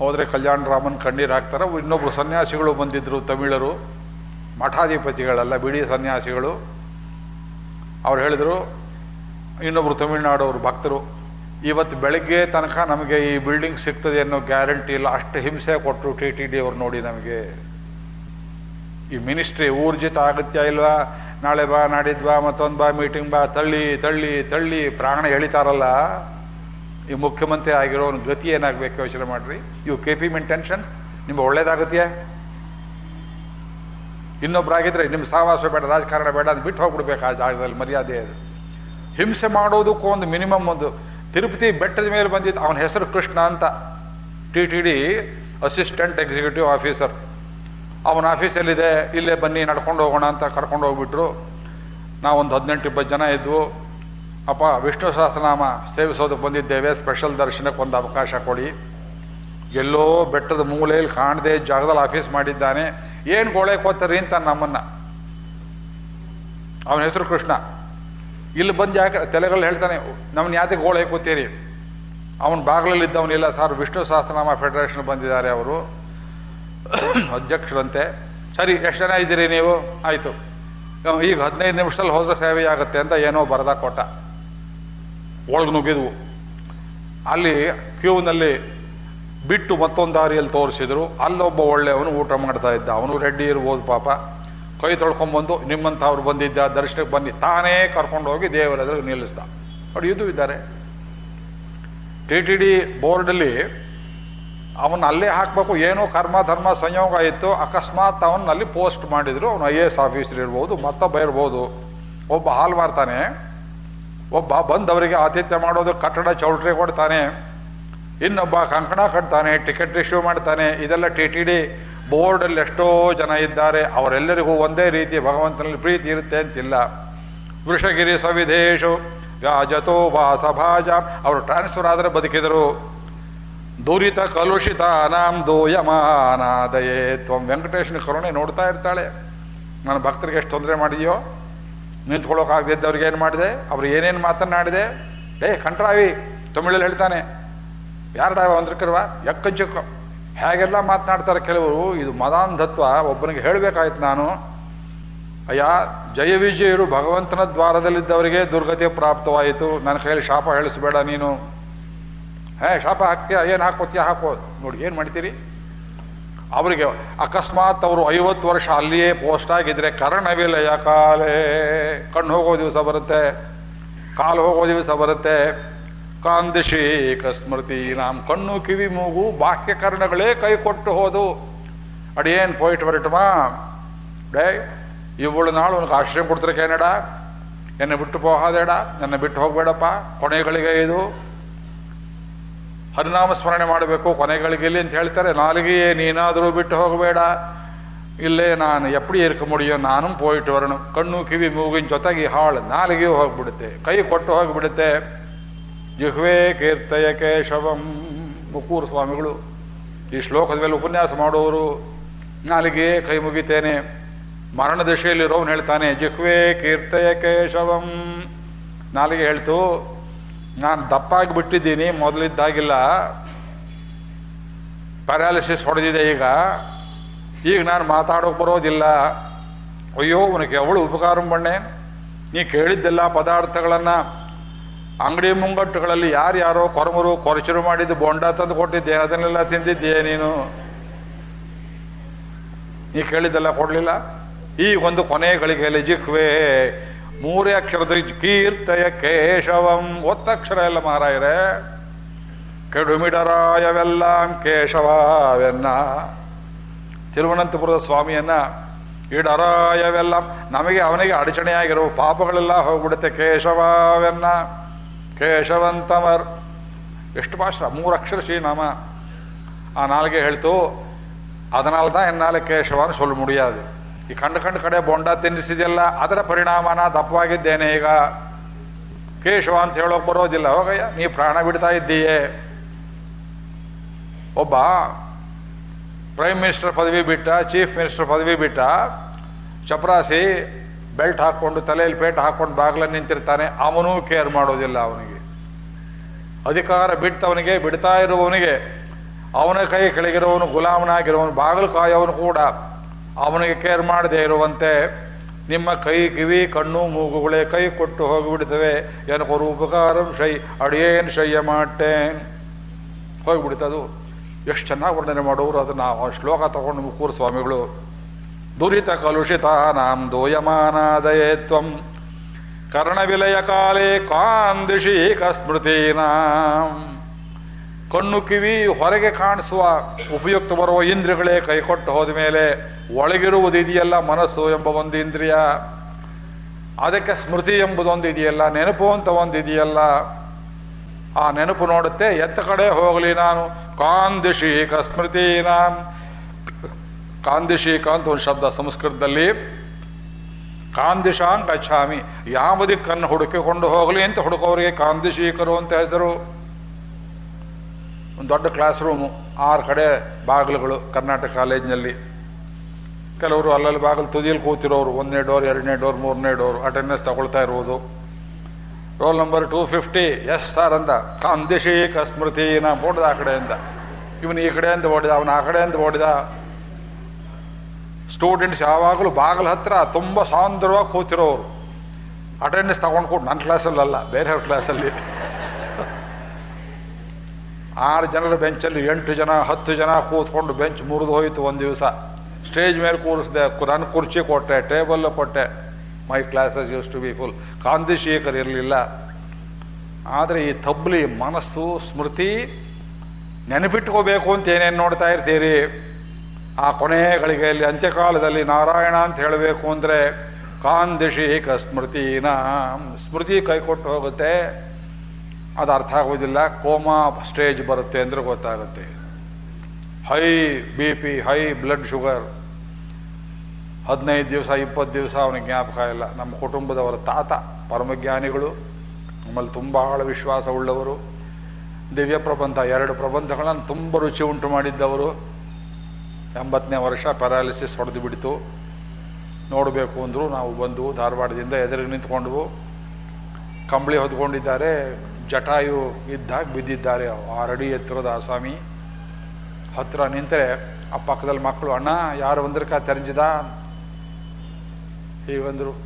ಹೋದರೆ ಕಲ್ಯಾಣ ರಾಮನ್ ಕಣ್ಣೀರು ಹಾಕ್ತಾರೆ. ಇನ್ನೊಬ್ಬರು ಸನ್ಯಾಸಿಗಳು ಬಂದಿದ್ದರು ತಮಿಳರು, ಮಠಾಧಿಪತಿಗಳೆಲ್ಲ, ಬಿಡಿ ಸನ್ಯಾಸಿಗಳು. ಅವ್ರು ಹೇಳಿದರು ಇನ್ನೊಬ್ಬರು ತಮಿಳುನಾಡವರು ಭಕ್ತರು ಇವತ್ತು ಬೆಳಗ್ಗೆ ತನಕ ನಮಗೆ ಈ ಬಿಲ್ಡಿಂಗ್ ಸಿಗ್ತದೆ ಅನ್ನೋ ಗ್ಯಾರಂಟಿ ಇಲ್ಲ. ಅಷ್ಟು ಹಿಂಸೆ ಕೊಟ್ಟರು ಟಿ ಟಿ ಡಿ ಅವ್ರು ನೋಡಿ ನಮಗೆ. ಈ ಮಿನಿಸ್ಟ್ರಿ ಊರ್ಜಿತ ಆಗತ್ಯ ಇಲ್ವಾ ನಾಳೆ ಬಾ ನಾಡಿದ್ ಬಾ, ಮತ್ತೊಂದು ಬಾ ಮೀಟಿಂಗ್ ಬಾ, ತಳ್ಳಿ ತಳ್ಳಿ ತಳ್ಳಿ ಪ್ರಾಣ ಎಳಿತಾರಲ್ಲ. ಈ ಮುಖ್ಯಮಂತ್ರಿ ಆಗಿರೋನ ಗತಿ ಏನಾಗಬೇಕು ಯೋಚನೆ ಮಾಡ್ರಿ. ಇವು ಕೆ ಪಿ ಮೆನ್ ಟೆನ್ಷನ್ ನಿಮ್ಗೆ ಒಳ್ಳೇದಾಗತ್ಯೆ? ಇನ್ನೊಬ್ರಾಗಿದ್ರೆ ನಿಮ್ಮ ಸಹವಾಸ ಬೇಡ, ರಾಜಕಾರಣ ಬೇಡ ಅಂತ ಬಿಟ್ಟು ಹೋಗ್ಬಿಡ್ಬೇಕು ಆ ಜಾಗದಲ್ಲಿ ಮರ್ಯಾದೆ ಅದು. ಹಿಂಸೆ ಮಾಡೋದಕ್ಕೂ ಒಂದು ಮಿನಿಮಮ್ ಒಂದು ತಿರುಪತಿ ಬೆಟ್ಟದ ಮೇಲೆ ಬಂದಿದ್ದು ಅವನ ಹೆಸರು ಕೃಷ್ಣ ಅಂತ. T T D assistant executive officer. ಅವನ ಆಫೀಸಲ್ಲಿದೆ, ಇಲ್ಲೇ ಬನ್ನಿ ನಡ್ಕೊಂಡು ಹೋಗೋಣ ಅಂತ ಕರ್ಕೊಂಡು ಹೋಗ್ಬಿಟ್ರು. ನಾವೊಂದು ಹದಿನೆಂಟು ಇಪ್ಪತ್ತು ಜನ ಇದ್ವು. ಅಪ್ಪ, ವಿಷ್ಣು ಸಹಸ್ರನಾಮ ಸೇವಿಸೋದಕ್ಕೆ ಬಂದಿದ್ದೇವೆ. ಸ್ಪೆಷಲ್ ದರ್ಶನಕ್ಕೆ ಒಂದು ಅವಕಾಶ ಕೊಡಿ. ಎಲ್ಲೋ ಬೆಟ್ಟದ ಮೂಲೆಯಲ್ಲಿ ಕಾಣದೆ ಜಾಗದಲ್ಲಿ ಆಫೀಸ್ ಮಾಡಿದ್ದಾನೆ. ಏನು ಗೋಳೆ ಕೊತ್ತರಿ ಅಂತ ನಮ್ಮನ್ನ. ಅವನ ಹೆಸರು ಕೃಷ್ಣ. ಇಲ್ಲಿ ಬಂದು ಯಾಕೆ ಹೇಳ್ತಾನೆ, ನಮ್ಮನ್ನ ಯಾತಕ್ಕೆ ಗೋಳೆ ಕೂತೀರಿ? ಅವನ ಬಾಗಿಲಲ್ಲಿದ್ದವನಿಲ್ಲ. ಸರ್, ವಿಷ್ಣು ಸಹಸ್ರನಾಮ ಫೆಡರೇಷನ್ ಬಂದಿದ್ದಾರೆ ಅವರು. ಅಧ್ಯಕ್ಷರಂತೆ. ಸರಿ, ಎಷ್ಟು ಜನ ಇದ್ದೀರಿ ನೀವು? ಆಯಿತು. ಈಗ ಹದಿನೈದು ನಿಮಿಷದಲ್ಲಿ ಹೋದ್ರೆ ಸೇವೆಯಾಗುತ್ತೆ ಅಂತ ಏನೋ ಬರದ ಕೊಟ್ಟ. ಒಳಗೆ ನುಗ್ಗಿದ್ವು. ಅಲ್ಲಿ ಕ್ಯೂನಲ್ಲಿ ಬಿಟ್ಟು ಮತ್ತೊಂದು ದಾರಿಯಲ್ಲಿ ತೋರಿಸಿದ್ರು. ಅಲ್ಲೊಬ್ಬ ಒಳ್ಳೆಯವನು ಊಟ ಮಾಡ್ತಾ ಇದ್ದ. ಅವನು ರೆಡ್ಡಿ ಇರ್ಬೋದು ಪಾಪ. ಕೈ ತೊಳ್ಕೊಂಬಂದು ನಿಮ್ಮಂಥವ್ರು ಬಂದಿದ್ದ ದರ್ಶನಕ್ಕೆ ಬಂದು ತಾನೇ ಕರ್ಕೊಂಡು ಹೋಗಿ ದೇವರ ಎದುರು ನಿಲ್ಲಿಸ್ದ. ನೋಡಿ, ಇದು ಇದ್ದಾರೆ. ಟಿ ಟಿ ಡಿ ಬೋರ್ಡಲ್ಲಿ ಅವನ್ನ ಅಲ್ಲೇ ಹಾಕಬೇಕು. ಏನೋ ಕರ್ಮ, ಧರ್ಮ, ಸಂಯೋಗ ಇತ್ತು. ಅಕಸ್ಮಾತ್ ಅವನ್ನ ಅಲ್ಲಿ ಪೋಸ್ಟ್ ಮಾಡಿದ್ರು. ಅವನು ಐ ಎ ಎಸ್ ಆಫೀಸರ್ ಇರ್ಬೋದು, ಮತ್ತೊಬ್ಬ ಇರ್ಬೋದು. ಒಬ್ಬ ಹಾಲ್ ಮಾರ್ತಾನೆ. ಒಬ್ಬ ಬಂದವರಿಗೆ ಆತಿಥ್ಯ ಮಾಡೋದು ಕಟ್ಟಡ ಚೌಲ್ಟ್ರಿ ಕೊಡ್ತಾನೆ, ಇನ್ನೊಬ್ಬ ಕಂಕಣ ಕಟ್ತಾನೆ, ಟಿಕೆಟ್ ಇಶ್ಯೂ ಮಾಡ್ತಾನೆ, ಇದೆಲ್ಲ ಟಿ ಟಿ ಡಿ ಬೋರ್ಡಲ್ಲಿ ಎಷ್ಟೋ ಜನ ಇದ್ದಾರೆ, ಅವರೆಲ್ಲರಿಗೂ ಒಂದೇ ರೀತಿ ಭಗವಂತನಲ್ಲಿ ಪ್ರೀತಿ ಇರುತ್ತೆ ಅಂತಿಲ್ಲ. ವೃಷಗಿರಿ ಸವಿಧೇಶು ವ್ಯಾಜತೋ ವಾಸಭಾಜ, ಅವರು ಟ್ರಾನ್ಸ್ಫರ್ ಆದರೆ ಬದುಕಿದರು. ದುರಿತ ಕಲುಷಿತ ನಾಂ ದೋಯಮಾನಾದಯೇ, ತ್ವಂ ವೆಂಕಟೇಶನ ಕರುಣೆ ನೋಡ್ತಾ ಇರ್ತಾಳೆ. ನನ್ನ ಭಕ್ತರಿಗೆ ಎಷ್ಟು ತೊಂದರೆ ಮಾಡಿದೆಯೋ ನಿಂತ್ಕೊಳ್ಳೋಕಾಗದಿದ್ದವ್ರಿಗೆ ಏನು ಮಾಡಿದೆ? ಅವ್ರು ಏನೇನು ಮಾತನಾಡಿದೆ ಏ ಕಂಟ್ರಾವಿ ತಮಿಳಲ್ಲಿ ಹೇಳ್ತಾನೆ. ಯಾರಡಾವ ಒಂದ್ರಕರ್ವ ಎಕ್ಕಂಚಕ್ಕ ಹೇಗೆಲ್ಲ ಮಾತನಾಡ್ತಾರೆ ಕೆಲವರು? ಇದು ಮದಾಂಧತ್ವ, ಒಬ್ಬನಿಗೆ ಹೇಳಬೇಕಾಯ್ತು ನಾನು. ಅಯ್ಯ, ಜಯ ವಿಜಯರು ಭಗವಂತನ ದ್ವಾರದಲ್ಲಿದ್ದವರಿಗೆ ದುರ್ಗತಿ ಪ್ರಾಪ್ತವಾಯಿತು. ನನ್ನ ಕೈಯಲ್ಲಿ ಶಾಪ ಹೇಳಿಸ್ಬೇಡ ನೀನು. ಹೇ, ಶಾಪ ಹಾಕ್ತೀಯ ಏನು ಹಾಕೋತೀಯ ಹಾಕೋ. ನೋಡಿ, ಏನು ಮಾಡ್ತೀರಿ ಅವರಿಗೆ ಅಕಸ್ಮಾತ್ ಅವರು ಐವತ್ತು ವರ್ಷ ಅಲ್ಲಿಯೇ ಪೋಸ್ಟ್ ಆಗಿದ್ರೆ ಕರ್ಣವಿಲಯ ಕಾಲೇ. ಕಣ್ಣು ಹೋಗೋ ದಿವಸ ಬರುತ್ತೆ, ಕಾಲು ಹೋಗೋ ದಿವಸ ಬರುತ್ತೆ. ಕಾಂದಿಶೀಕ ಸ್ಮೃತಿ ನಾಮ್ ಕಣ್ಣು ಕಿವಿ ಮೂಗು ಬಾಹ್ಯ ಕರ್ಣಗಳೇ ಕೈ ಕೊಟ್ಟು ಹೋದು. ಅಡಿಯೇನ್ ಪೋಯಿಟ್ ಬರಟಮ? ಡೇ, ಇವಳು ನಾಳು ಅವನಿಗೆ ಆಶ್ರಯ ಕೊಡ್ತಾರೆ ಕೇನಡ ಎನ್ನ ಬಿಟ್ಟು ಹೋಗಾದೇಡ ನನ್ನ ಬಿಟ್ಟು ಹೋಗ್ಬೇಡಪ್ಪ. ಕೊನೆಗಳಿಗೆ ಇದು. ಹರಿನಾಮ ಸ್ಮರಣೆ ಮಾಡಬೇಕು ಕೊನೆಗಳಿಗೆಲ್ಲಿ ಅಂತ ಹೇಳ್ತಾರೆ, ನಾಲಿಗೆಯೇ ನೀನಾದರೂ ಬಿಟ್ಟು ಹೋಗಬೇಡ. ಇಲ್ಲೇ ನಾನು ಎಪ್ಪಡಿ ಇರ್ಕ ಮುಡಿಯೋ, ನಾನು ಪೋಯಿಟ್ ವರ್ಣು. ಕಣ್ಣು ಕಿವಿ ಮೂಗಿನ ಜೊತೆಗೆ ಹಾಳು, ನಾಲಿಗೆಯೂ ಹೋಗಿಬಿಡುತ್ತೆ. ಕೈ ಕೊಟ್ಟು ಹೋಗಿಬಿಡುತ್ತೆ. ಜಿಹ್ವೆ ಕೀರ್ತಯ ಕೇಶವಂ. ಮುಕ್ಕೂರು ಸ್ವಾಮಿಗಳು, ಈ ಶ್ಲೋಕದ ಮೇಲೆ ಉಪನ್ಯಾಸ ಮಾಡೋರು, ನಾಲಿಗೆಯೇ ಕೈ ಮುಗಿತೇನೆ. ಮರಣ ದಶೆಯಲ್ಲಿರೋನು ಹೇಳ್ತಾನೆ, ಜಿಹ್ವೆ ಕೀರ್ತಯ ಕೇಶವಂ. ನಾಲಿಗೆ ಹೇಳ್ತು ನಾನು ದಪ್ಪ ಬಿಟ್ಟಿದ್ದೀನಿ ಮೊದಲಿದ್ದಾಗಿಲ್ಲ. ಪ್ಯಾರಾಲಿಸಿಸ್ ಹೊಡೆದಿದೆ ಈಗ. ಈಗ ನಾನು ಮಾತಾಡೋಕೆ ಬರೋದಿಲ್ಲ. ಅಯ್ಯೋ, ಅವನಿಗೆ ಅವಳು ಉಪಕಾರ ಬಣ್ಣೆ ನೀ ಕೇಳಿದ್ದೆಲ್ಲ ಪದಾರ್ಥಗಳನ್ನು ಅಂಗಡಿ ಮುಂಗಟ್ಟುಗಳಲ್ಲಿ ಯಾರ್ಯಾರೋ ಕೊರಮರು ಕೊರಚರು ಮಾಡಿದ್ದು ಬೊಂಡ ತಂದು ಕೊಟ್ಟಿದ್ದೆ, ಅದನ್ನೆಲ್ಲ ತಿಂದಿದ್ದೆ ನೀನು? ನೀ ಕೇಳಿದ್ದೆಲ್ಲ ಕೊಡಲಿಲ್ಲ? ಈ ಒಂದು ಕೊನೆ ಗಳಿಗೆಯಲ್ಲಿ ಜಿಕ್ವೆ ಮೂರೇ ಅಕ್ಷರದ ಕೀರ್ತಯ ಕೇಶವಂ ಒತ್ತಕ್ಷರ ಎಲ್ಲ ಮಾರಾಯರೆ ಕೆಡುಮಿಡರಾಯವೆಲ್ಲ ಕೇಶವವೆನ್ನ ತಿರುವನಂತಪುರದ ಸ್ವಾಮಿಯನ್ನ ಇಡರಾಯವೆಲ್ಲ ನಮಗೆ ಅವನಿಗೆ ಅಡಚಣೆಯಾಗಿರೋ ಪಾಪಗಳೆಲ್ಲ ಹೋಗ್ಬಿಡುತ್ತೆ ಕೇಶವವೆನ್ನ ಕೇಶವಂತಮರ್ ಎಷ್ಟು ಭಾಷಣ ಮೂರು ಅಕ್ಷರ ಶ್ರೀನಾಮ ಆ ನಾಲ್ಗೆ ಹೇಳ್ತು அதனால தான் என்னால் ಕೇಶವನ சொல்ல முடியாது ಈ ಕಂಡು ಕಂಡು ಕಡೆ ಬೊಂಡ ತಿನ್ನಿಸಿದೆಲ್ಲ ಅದರ ಪರಿಣಾಮನ ದಪ್ಪವಾಗಿದ್ದೇನೆ ಈಗ. ಕೇಶವ ಅಂತ ಹೇಳೋಕ್ ಬರೋದಿಲ್ಲ. ಹೋಗಯ್ಯ, ನೀ ಪ್ರಾಣ ಬಿಡ್ತಾ ಇದ್ದೀಯೇ. ಒಬ್ಬ ಪ್ರೈಮ್ ಮಿನಿಸ್ಟರ್ ಪದವಿ ಬಿಟ್ಟ, ಚೀಫ್ ಮಿನಿಸ್ಟರ್ ಪದವಿ ಬಿಟ್ಟ, ಚಪರಾಸಿ ಬೆಲ್ಟ್ ಹಾಕೊಂಡು ತಲೆಯಲ್ಲಿ ಪೇಟ್ ಹಾಕೊಂಡು ಬಾಗ್ಲ ನಿಂತಿರ್ತಾನೆ. ಅವನೂ ಕೇರ್ ಮಾಡೋದಿಲ್ಲ ಅವನಿಗೆ. ಅಧಿಕಾರ ಬಿಟ್ಟವನಿಗೆ, ಬಿಡ್ತಾ ಇರುವವನಿಗೆ, ಅವನ ಕೈ ಕೆಳಗಿರೋವನು ಗುಲಾಮನಾಗಿರೋವನು, ಬಾಗಿಲು ಕಾಯೋವನು ಕೂಡ. ಅವನಿಗೆ ಕೇರ್ ಮಾಡದೇ ಇರುವಂತೆ ನಿಮ್ಮ ಕೈ, ಕಿವಿ, ಕಣ್ಣು ಮೂಗುಗಳೇ ಕೈ ಕೊಟ್ಟು ಹೋಗಿಬಿಡ್ತವೆ. ಏನಕ್ಕೊರು ಉಪಕಾರಂ ಶೈ, ಅಡಿಯೇನ್ ಶಯ್ಯ ಮಾಟೇನ್ ಹೋಗಿಬಿಡ್ತದು ಎಷ್ಟು ಚೆನ್ನಾಗಿ ವರ್ಣನೆ ಮಾಡೋರು ಅದನ್ನ ಆ ಶ್ಲೋಕ ತಗೊಂಡು ಮುಕ್ಕೂರು ಸ್ವಾಮಿಗಳು. ದುರಿತ ಕಲುಷಿತ ನಾಂ ದೋಯಮಾನಾದಯೇ ಕರ್ಣವಿಲಯ ಕಾಲೇ ಕಾಂದಿಶೀಕ ಸ್ಮೃತೀನಾಂ ಕಣ್ಣು ಕಿವಿ ಹೊರಗೆ ಕಾಣಿಸುವ ಉಪಯುಕ್ತ ಬರುವ ಇಂದ್ರಿಯಗಳೇ ಕೈಕೊಟ್ಟು ಹೋದ ಮೇಲೆ ಒಳಗಿರುವುದು ಇದೆಯಲ್ಲ ಮನಸ್ಸು ಎಂಬ ಒಂದು ಇಂದ್ರಿಯ. ಅದಕ್ಕೆ ಸ್ಮೃತಿ ಎಂಬುದೊಂದು ಇದೆಯಲ್ಲ, ನೆನಪು ಅಂತ ಒಂದು ಇದೆಯಲ್ಲ. ಆ ನೆನಪು ನೋಡುತ್ತೆ, ಎತ್ತ ಕಡೆ ಹೋಗಲಿ ನಾನು. ಕಾಂದಿಶೀಕ ನಾನ್ ಕಾಂದಿಶೀಕ ಅಂತ ಒಂದು ಶಬ್ದ ಸಂಸ್ಕೃತದಲ್ಲಿ. ಕಾಂದಿಶಾಂಗ್ ಗಚ್ಚಾಮಿ ಯಾವ ದಿಕ್ಕನ್ನು ಹುಡುಕಿಕೊಂಡು ಹೋಗಲಿ ಅಂತ ಹುಡುಕೋರಿಗೆ ಕಾಂದಿಶೀಕರು ಅಂತ ಹೆಸರು. ಒಂದು ದೊಡ್ಡ ಕ್ಲಾಸ್ ರೂಮು ಆರು ಕಡೆ ಬಾಗಿಲುಗಳು ಕರ್ನಾಟಕ ಕಾಲೇಜಿನಲ್ಲಿ. ಕೆಲವರು ಅಲ್ಲಲ್ಲಿ ಬಾಗಿಲು ತುದಿಯಲ್ಲಿ ಕೂತಿರೋರು, ಒಂದನೇ ಡೋರ್ ಎರಡನೇ ಡೋರ್ ಮೂರನೇ ಡೋರ್ ಅಟೆಂಡೆನ್ಸ್ ತಗೊಳ್ತಾ ಇರುವುದು. Roll number two fifty yes sir ಅಂತ. ಕಾಂದಿಶೀಕ ನಾ ಓಡಿದ ಆ ಕಡೆಯಿಂದ. ಇವನು ಈ ಕಡೆಯಿಂದ ಓಡಿದ, ಅವನು ಆ ಕಡೆಯಿಂದ ಓಡಿದ. ಸ್ಟೂಡೆಂಟ್ಸ್ ಯಾವಾಗಲೂ ಬಾಗಿಲು ಹತ್ರ ತುಂಬ ಸಾಂದ್ರವಾಗಿ ಕೂತಿರೋರು. ಅಟೆಂಡೆನ್ಸ್ ತಗೊಂಡು ಕೊಟ್ಟು ನನ್ನ ಕ್ಲಾಸಲ್ಲಲ್ಲ ಬೇರೆಯವ್ರ ಕ್ಲಾಸಲ್ಲಿ ಆರು ಜನರ ಬೆಂಚಲ್ಲಿ ಎಂಟು ಜನ, ಹತ್ತು ಜನ ಕೂತ್ಕೊಂಡು ಬೆಂಚ್ ಮುರಿದು ಹೋಯಿತು ಒಂದು ದಿವಸ. ಸ್ಟೇಜ್ ಮೇಲೆ ಕೂರಿಸಿದೆ ನನ್ನ ಕುರ್ಚಿ ಕೊಟ್ಟೆ, ಟೇಬಲ್ ಕೊಟ್ಟೆ. My classes used to be full ಕಾಂದಿಶೀಕರ್ ಇರಲಿಲ್ಲ. ಆದರೆ ಈ ತಬ್ಲಿ ಮನಸ್ಸು, ಸ್ಮೃತಿ ನೆನಪಿಟ್ಕೋಬೇಕು ಅಂತ ಏನೇನು ನೋಡ್ತಾ ಇರ್ತೀರಿ? ಆ ಕೊನೆಯ ಗಳಿಗೆಯಲ್ಲಿ ಅಂತ್ಯಕಾಲದಲ್ಲಿ ನಾರಾಯಣ ಅಂತ ಹೇಳಬೇಕು ಅಂದರೆ ಕಾಂದಿಶೀಕ ಸ್ಮೃತಿನ, ಸ್ಮೃತಿ ಕೈಕೊಟ್ಟು ಹೋಗುತ್ತೆ. ಅದು ಅರ್ಥ ಆಗೋದಿಲ್ಲ ಕೋಮಾ ಸ್ಟೇಜ್ ಬರುತ್ತೆ ಅಂದ್ರೆ ಗೊತ್ತಾಗುತ್ತೆ. High B P, high blood sugar. ಹದಿನೈದು ದಿವಸ, ಇಪ್ಪತ್ತು ದಿವಸ ಅವನಿಗೆ ಜ್ಞಾಪಕ ಇಲ್ಲ. ನಮ್ಮ ಕುಟುಂಬದವರ ತಾತ, ಪರಮಜ್ಞಾನಿಗಳು, ನಮ್ಮಲ್ಲಿ ತುಂಬ ಆಳ ವಿಶ್ವಾಸ ಉಳ್ಳವರು. ದಿವ್ಯ ಪ್ರಬಂಧ, ಎರಡು ಪ್ರಬಂಧಗಳನ್ನು ತುಂಬ ರುಚಿ ಉಂಟು ಮಾಡಿದ್ದವರು. ಎಂಬತ್ತನೇ ವರ್ಷ ಪ್ಯಾರಾಲಿಸಿಸ್ ಹೊಡೆದು ಬಿಡ್ತು. ನೋಡಬೇಕು ಅಂದರು ನಾವು ಬಂದು ಧಾರವಾಡದಿಂದ ಎದುರಿಗೆ ನಿಂತ್ಕೊಂಡ್ವು. ಕಂಬಳಿ ಹೊದ್ಕೊಂಡಿದ್ದಾರೆ. ಜಟಾಯು ಇದ್ದಾಗ ಬಿದ್ದಿದ್ದಾರೆ. ಆರಡಿ ಎತ್ತಿರೋದು ಆಸಾಮಿ ಹತ್ರ ನಿಂತರೆ ಆ ಪಕ್ಕದಲ್ಲಿ ಮಕ್ಕಳು, ಅಣ್ಣ, ಯಾರು ಬಂದ್ರಕ ತೆರೆಂಜಿದ? ಹೀಗಂದ್ರು